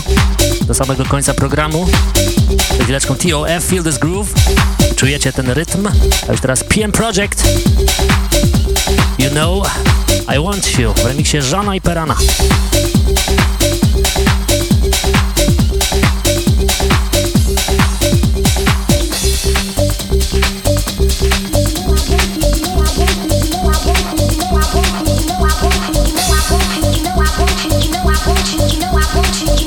do samego końca programu. Za chwileczką TOF, Feel This Groove. Czujecie ten rytm? A już teraz PM Project. You know, I want you w remiksie Żana i Perana. Żeby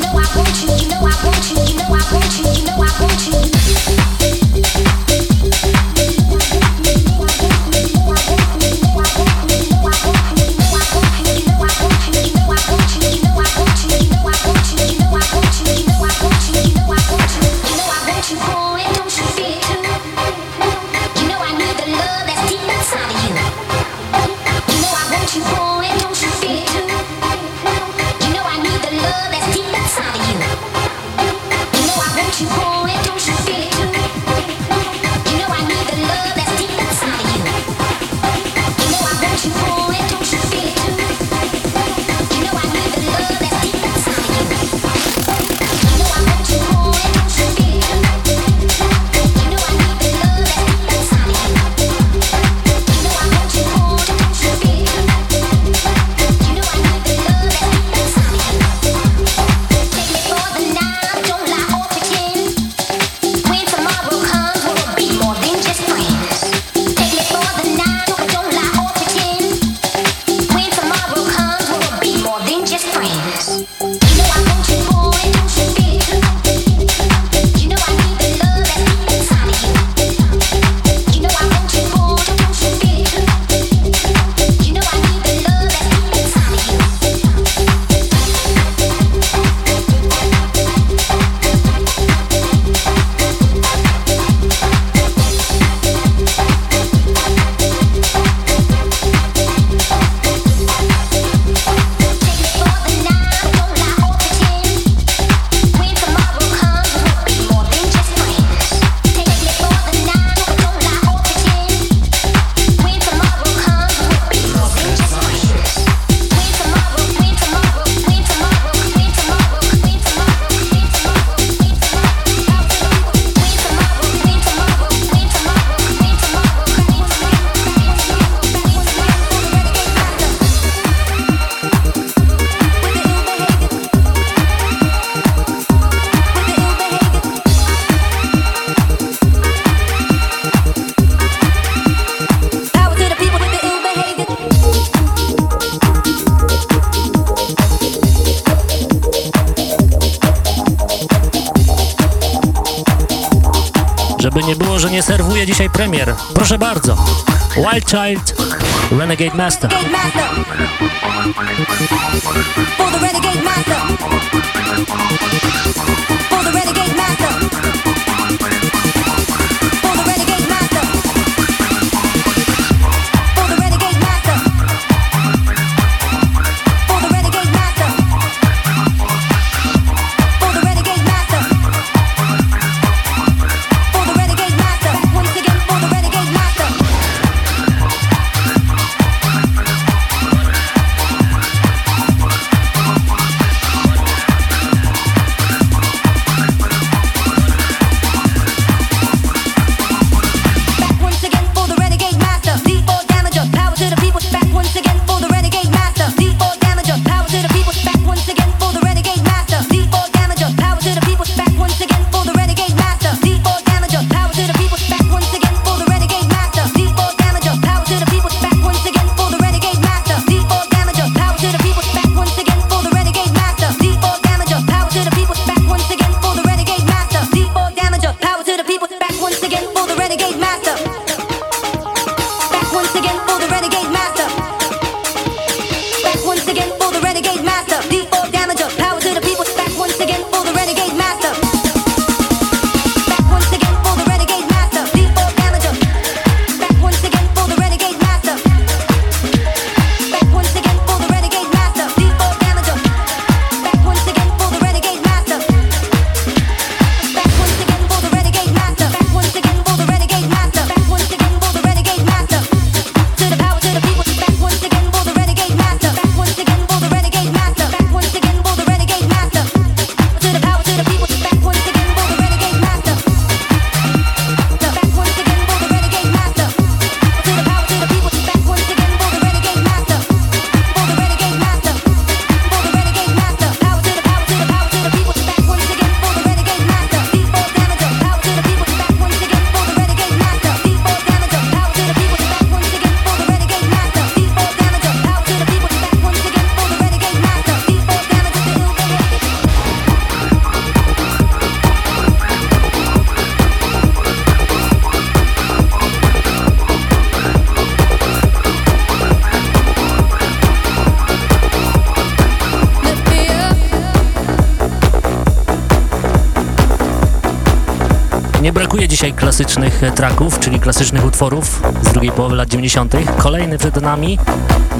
klasycznych e, tracków, czyli klasycznych utworów z drugiej połowy lat 90. Kolejny przed nami,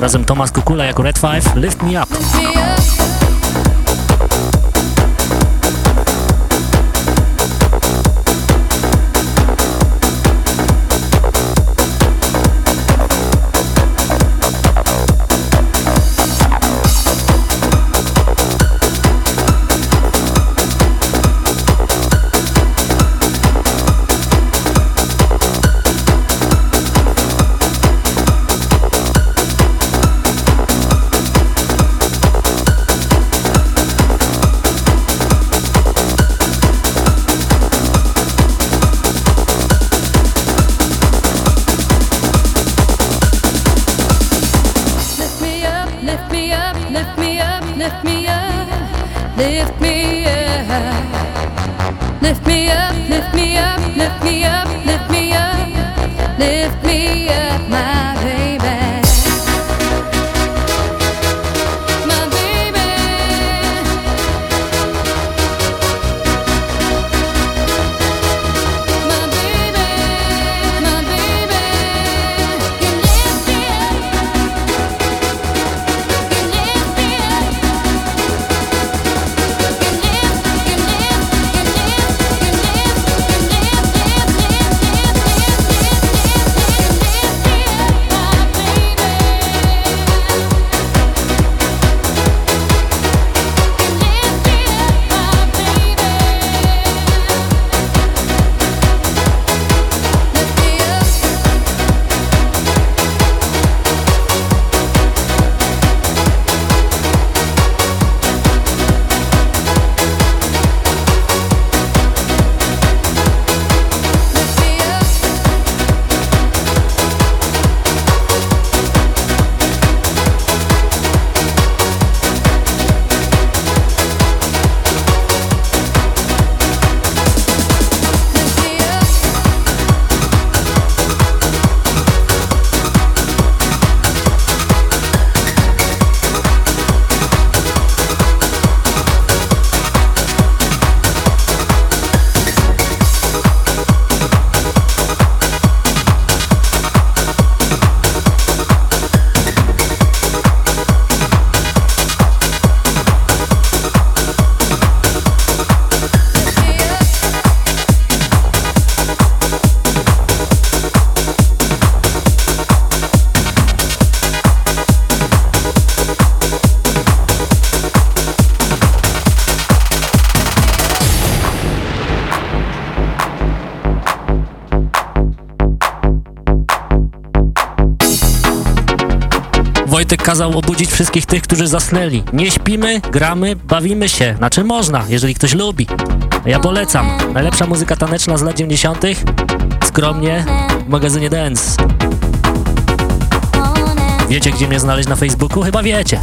razem Tomasz Kukula jako Red Five, Lift Me Up. Kazał obudzić wszystkich tych, którzy zasnęli. Nie śpimy, gramy, bawimy się. Znaczy można, jeżeli ktoś lubi. Ja polecam. Najlepsza muzyka taneczna z lat 90. Skromnie w magazynie Dance. Wiecie, gdzie mnie znaleźć na Facebooku? Chyba wiecie.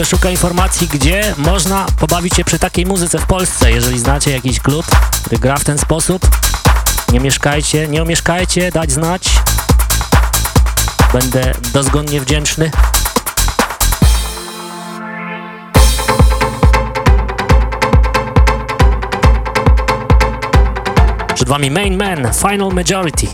Ciągle szuka informacji, gdzie można pobawić się przy takiej muzyce w Polsce. Jeżeli znacie jakiś klub, który gra w ten sposób, nie mieszkajcie, nie omieszkajcie, dać znać. Będę dozgonnie wdzięczny. Przed wami Main Man, Final Majority.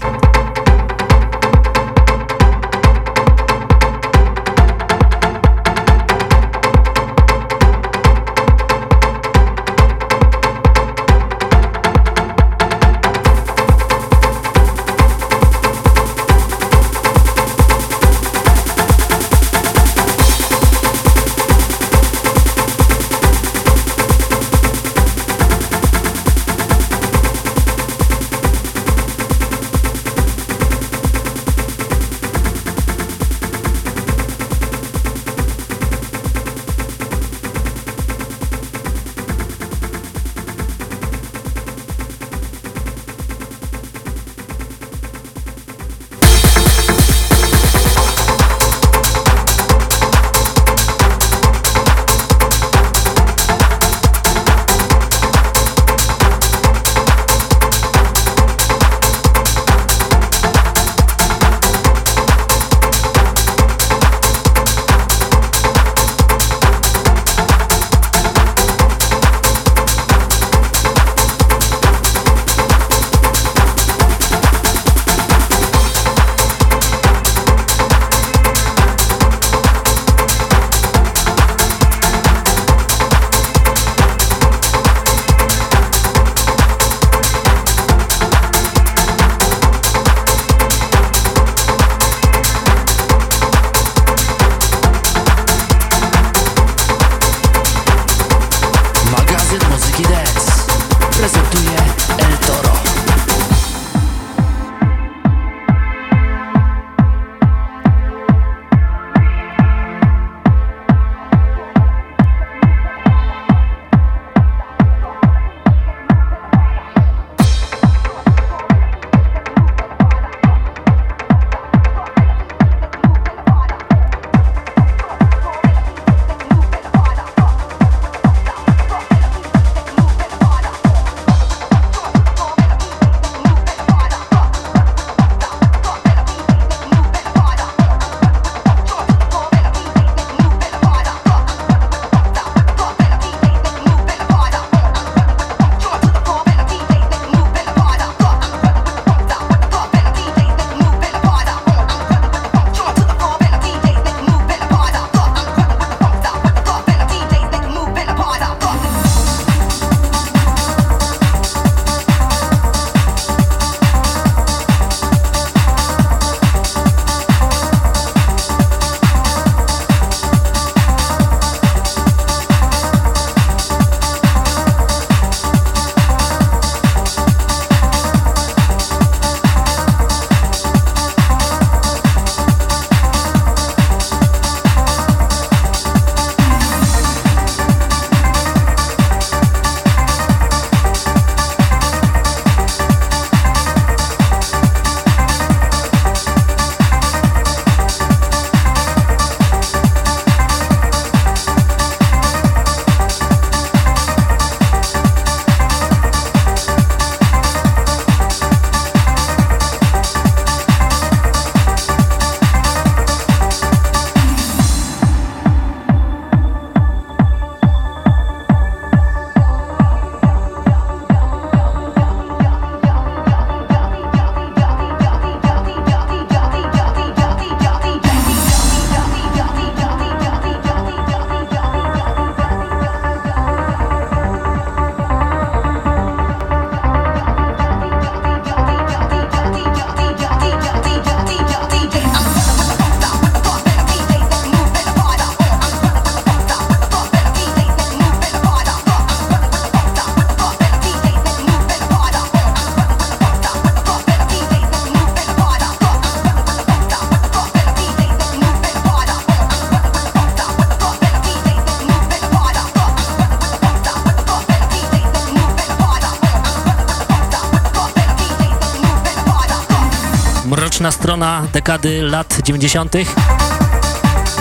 Strona dekady lat 90.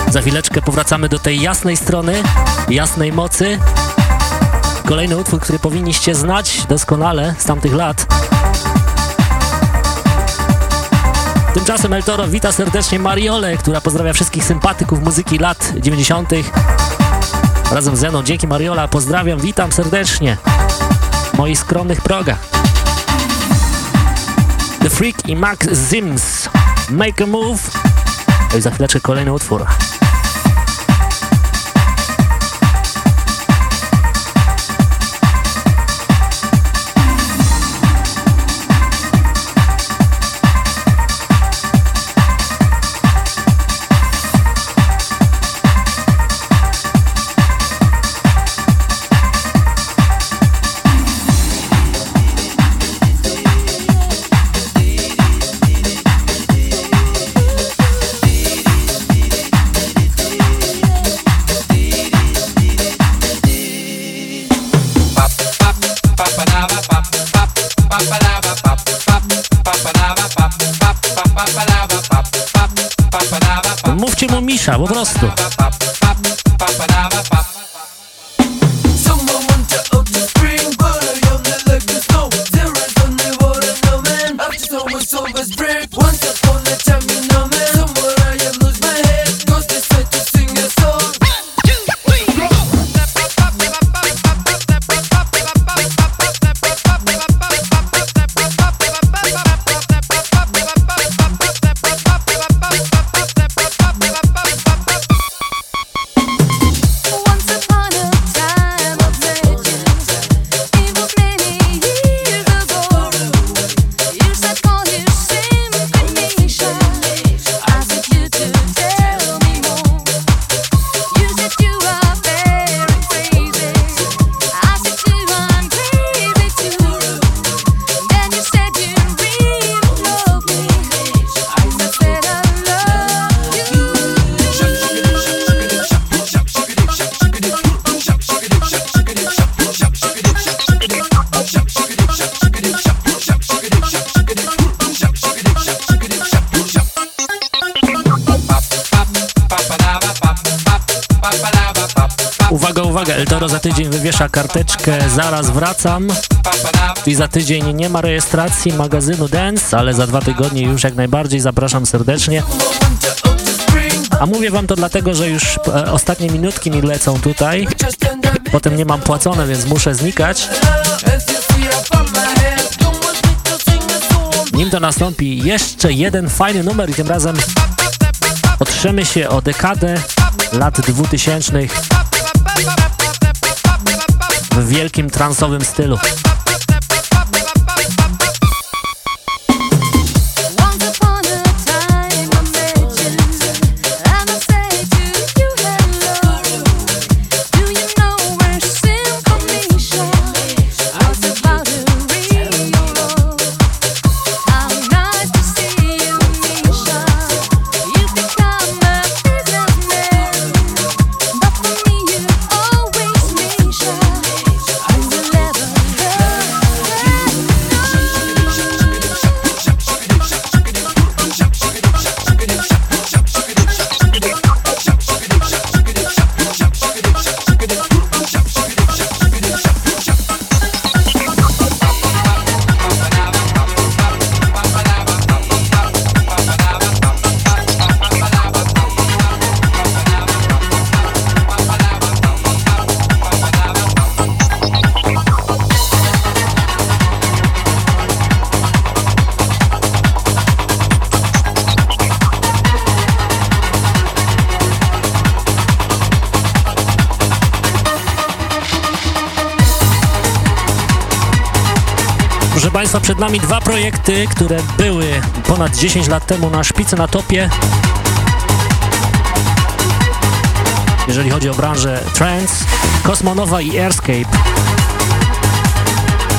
Za chwileczkę powracamy do tej jasnej strony, jasnej mocy. Kolejny utwór, który powinniście znać doskonale z tamtych lat. Tymczasem El Toro wita serdecznie Mariolę, która pozdrawia wszystkich sympatyków muzyki lat 90. Razem ze mną, dzięki Mariola, pozdrawiam, witam serdecznie w moich skromnych progach. The Freak i Max Zims, Make a Move. I za chwileczkę kolejny utwór. Zaraz wracam. Czyli za tydzień nie ma rejestracji magazynu Dance, ale za dwa tygodnie już jak najbardziej zapraszam serdecznie. A mówię wam to dlatego, że już e, ostatnie minutki mi lecą tutaj. Potem nie mam płacone, więc muszę znikać. Nim to nastąpi, jeszcze jeden fajny numer i tym razem otrzemy się o dekadę lat 2000 wielkim transowym stylu. Przed nami dwa projekty, które były ponad 10 lat temu na szpicy na topie. Jeżeli chodzi o branżę trance, Kosmonowa i Airscape.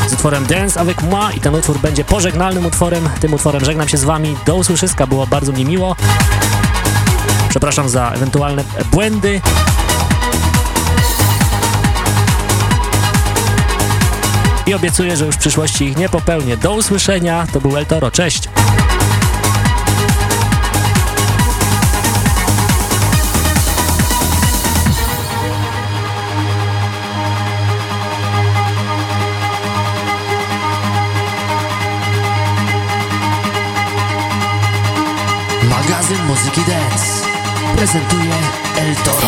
Z utworem Dance avec moi i ten utwór będzie pożegnalnym utworem. Tym utworem żegnam się z Wami. Do usłyszyska, było bardzo mi miło. Przepraszam za ewentualne błędy. i obiecuję, że już w przyszłości ich nie popełnię. Do usłyszenia, to był El Toro, cześć! magazyn muzyki dance prezentuje El Toro.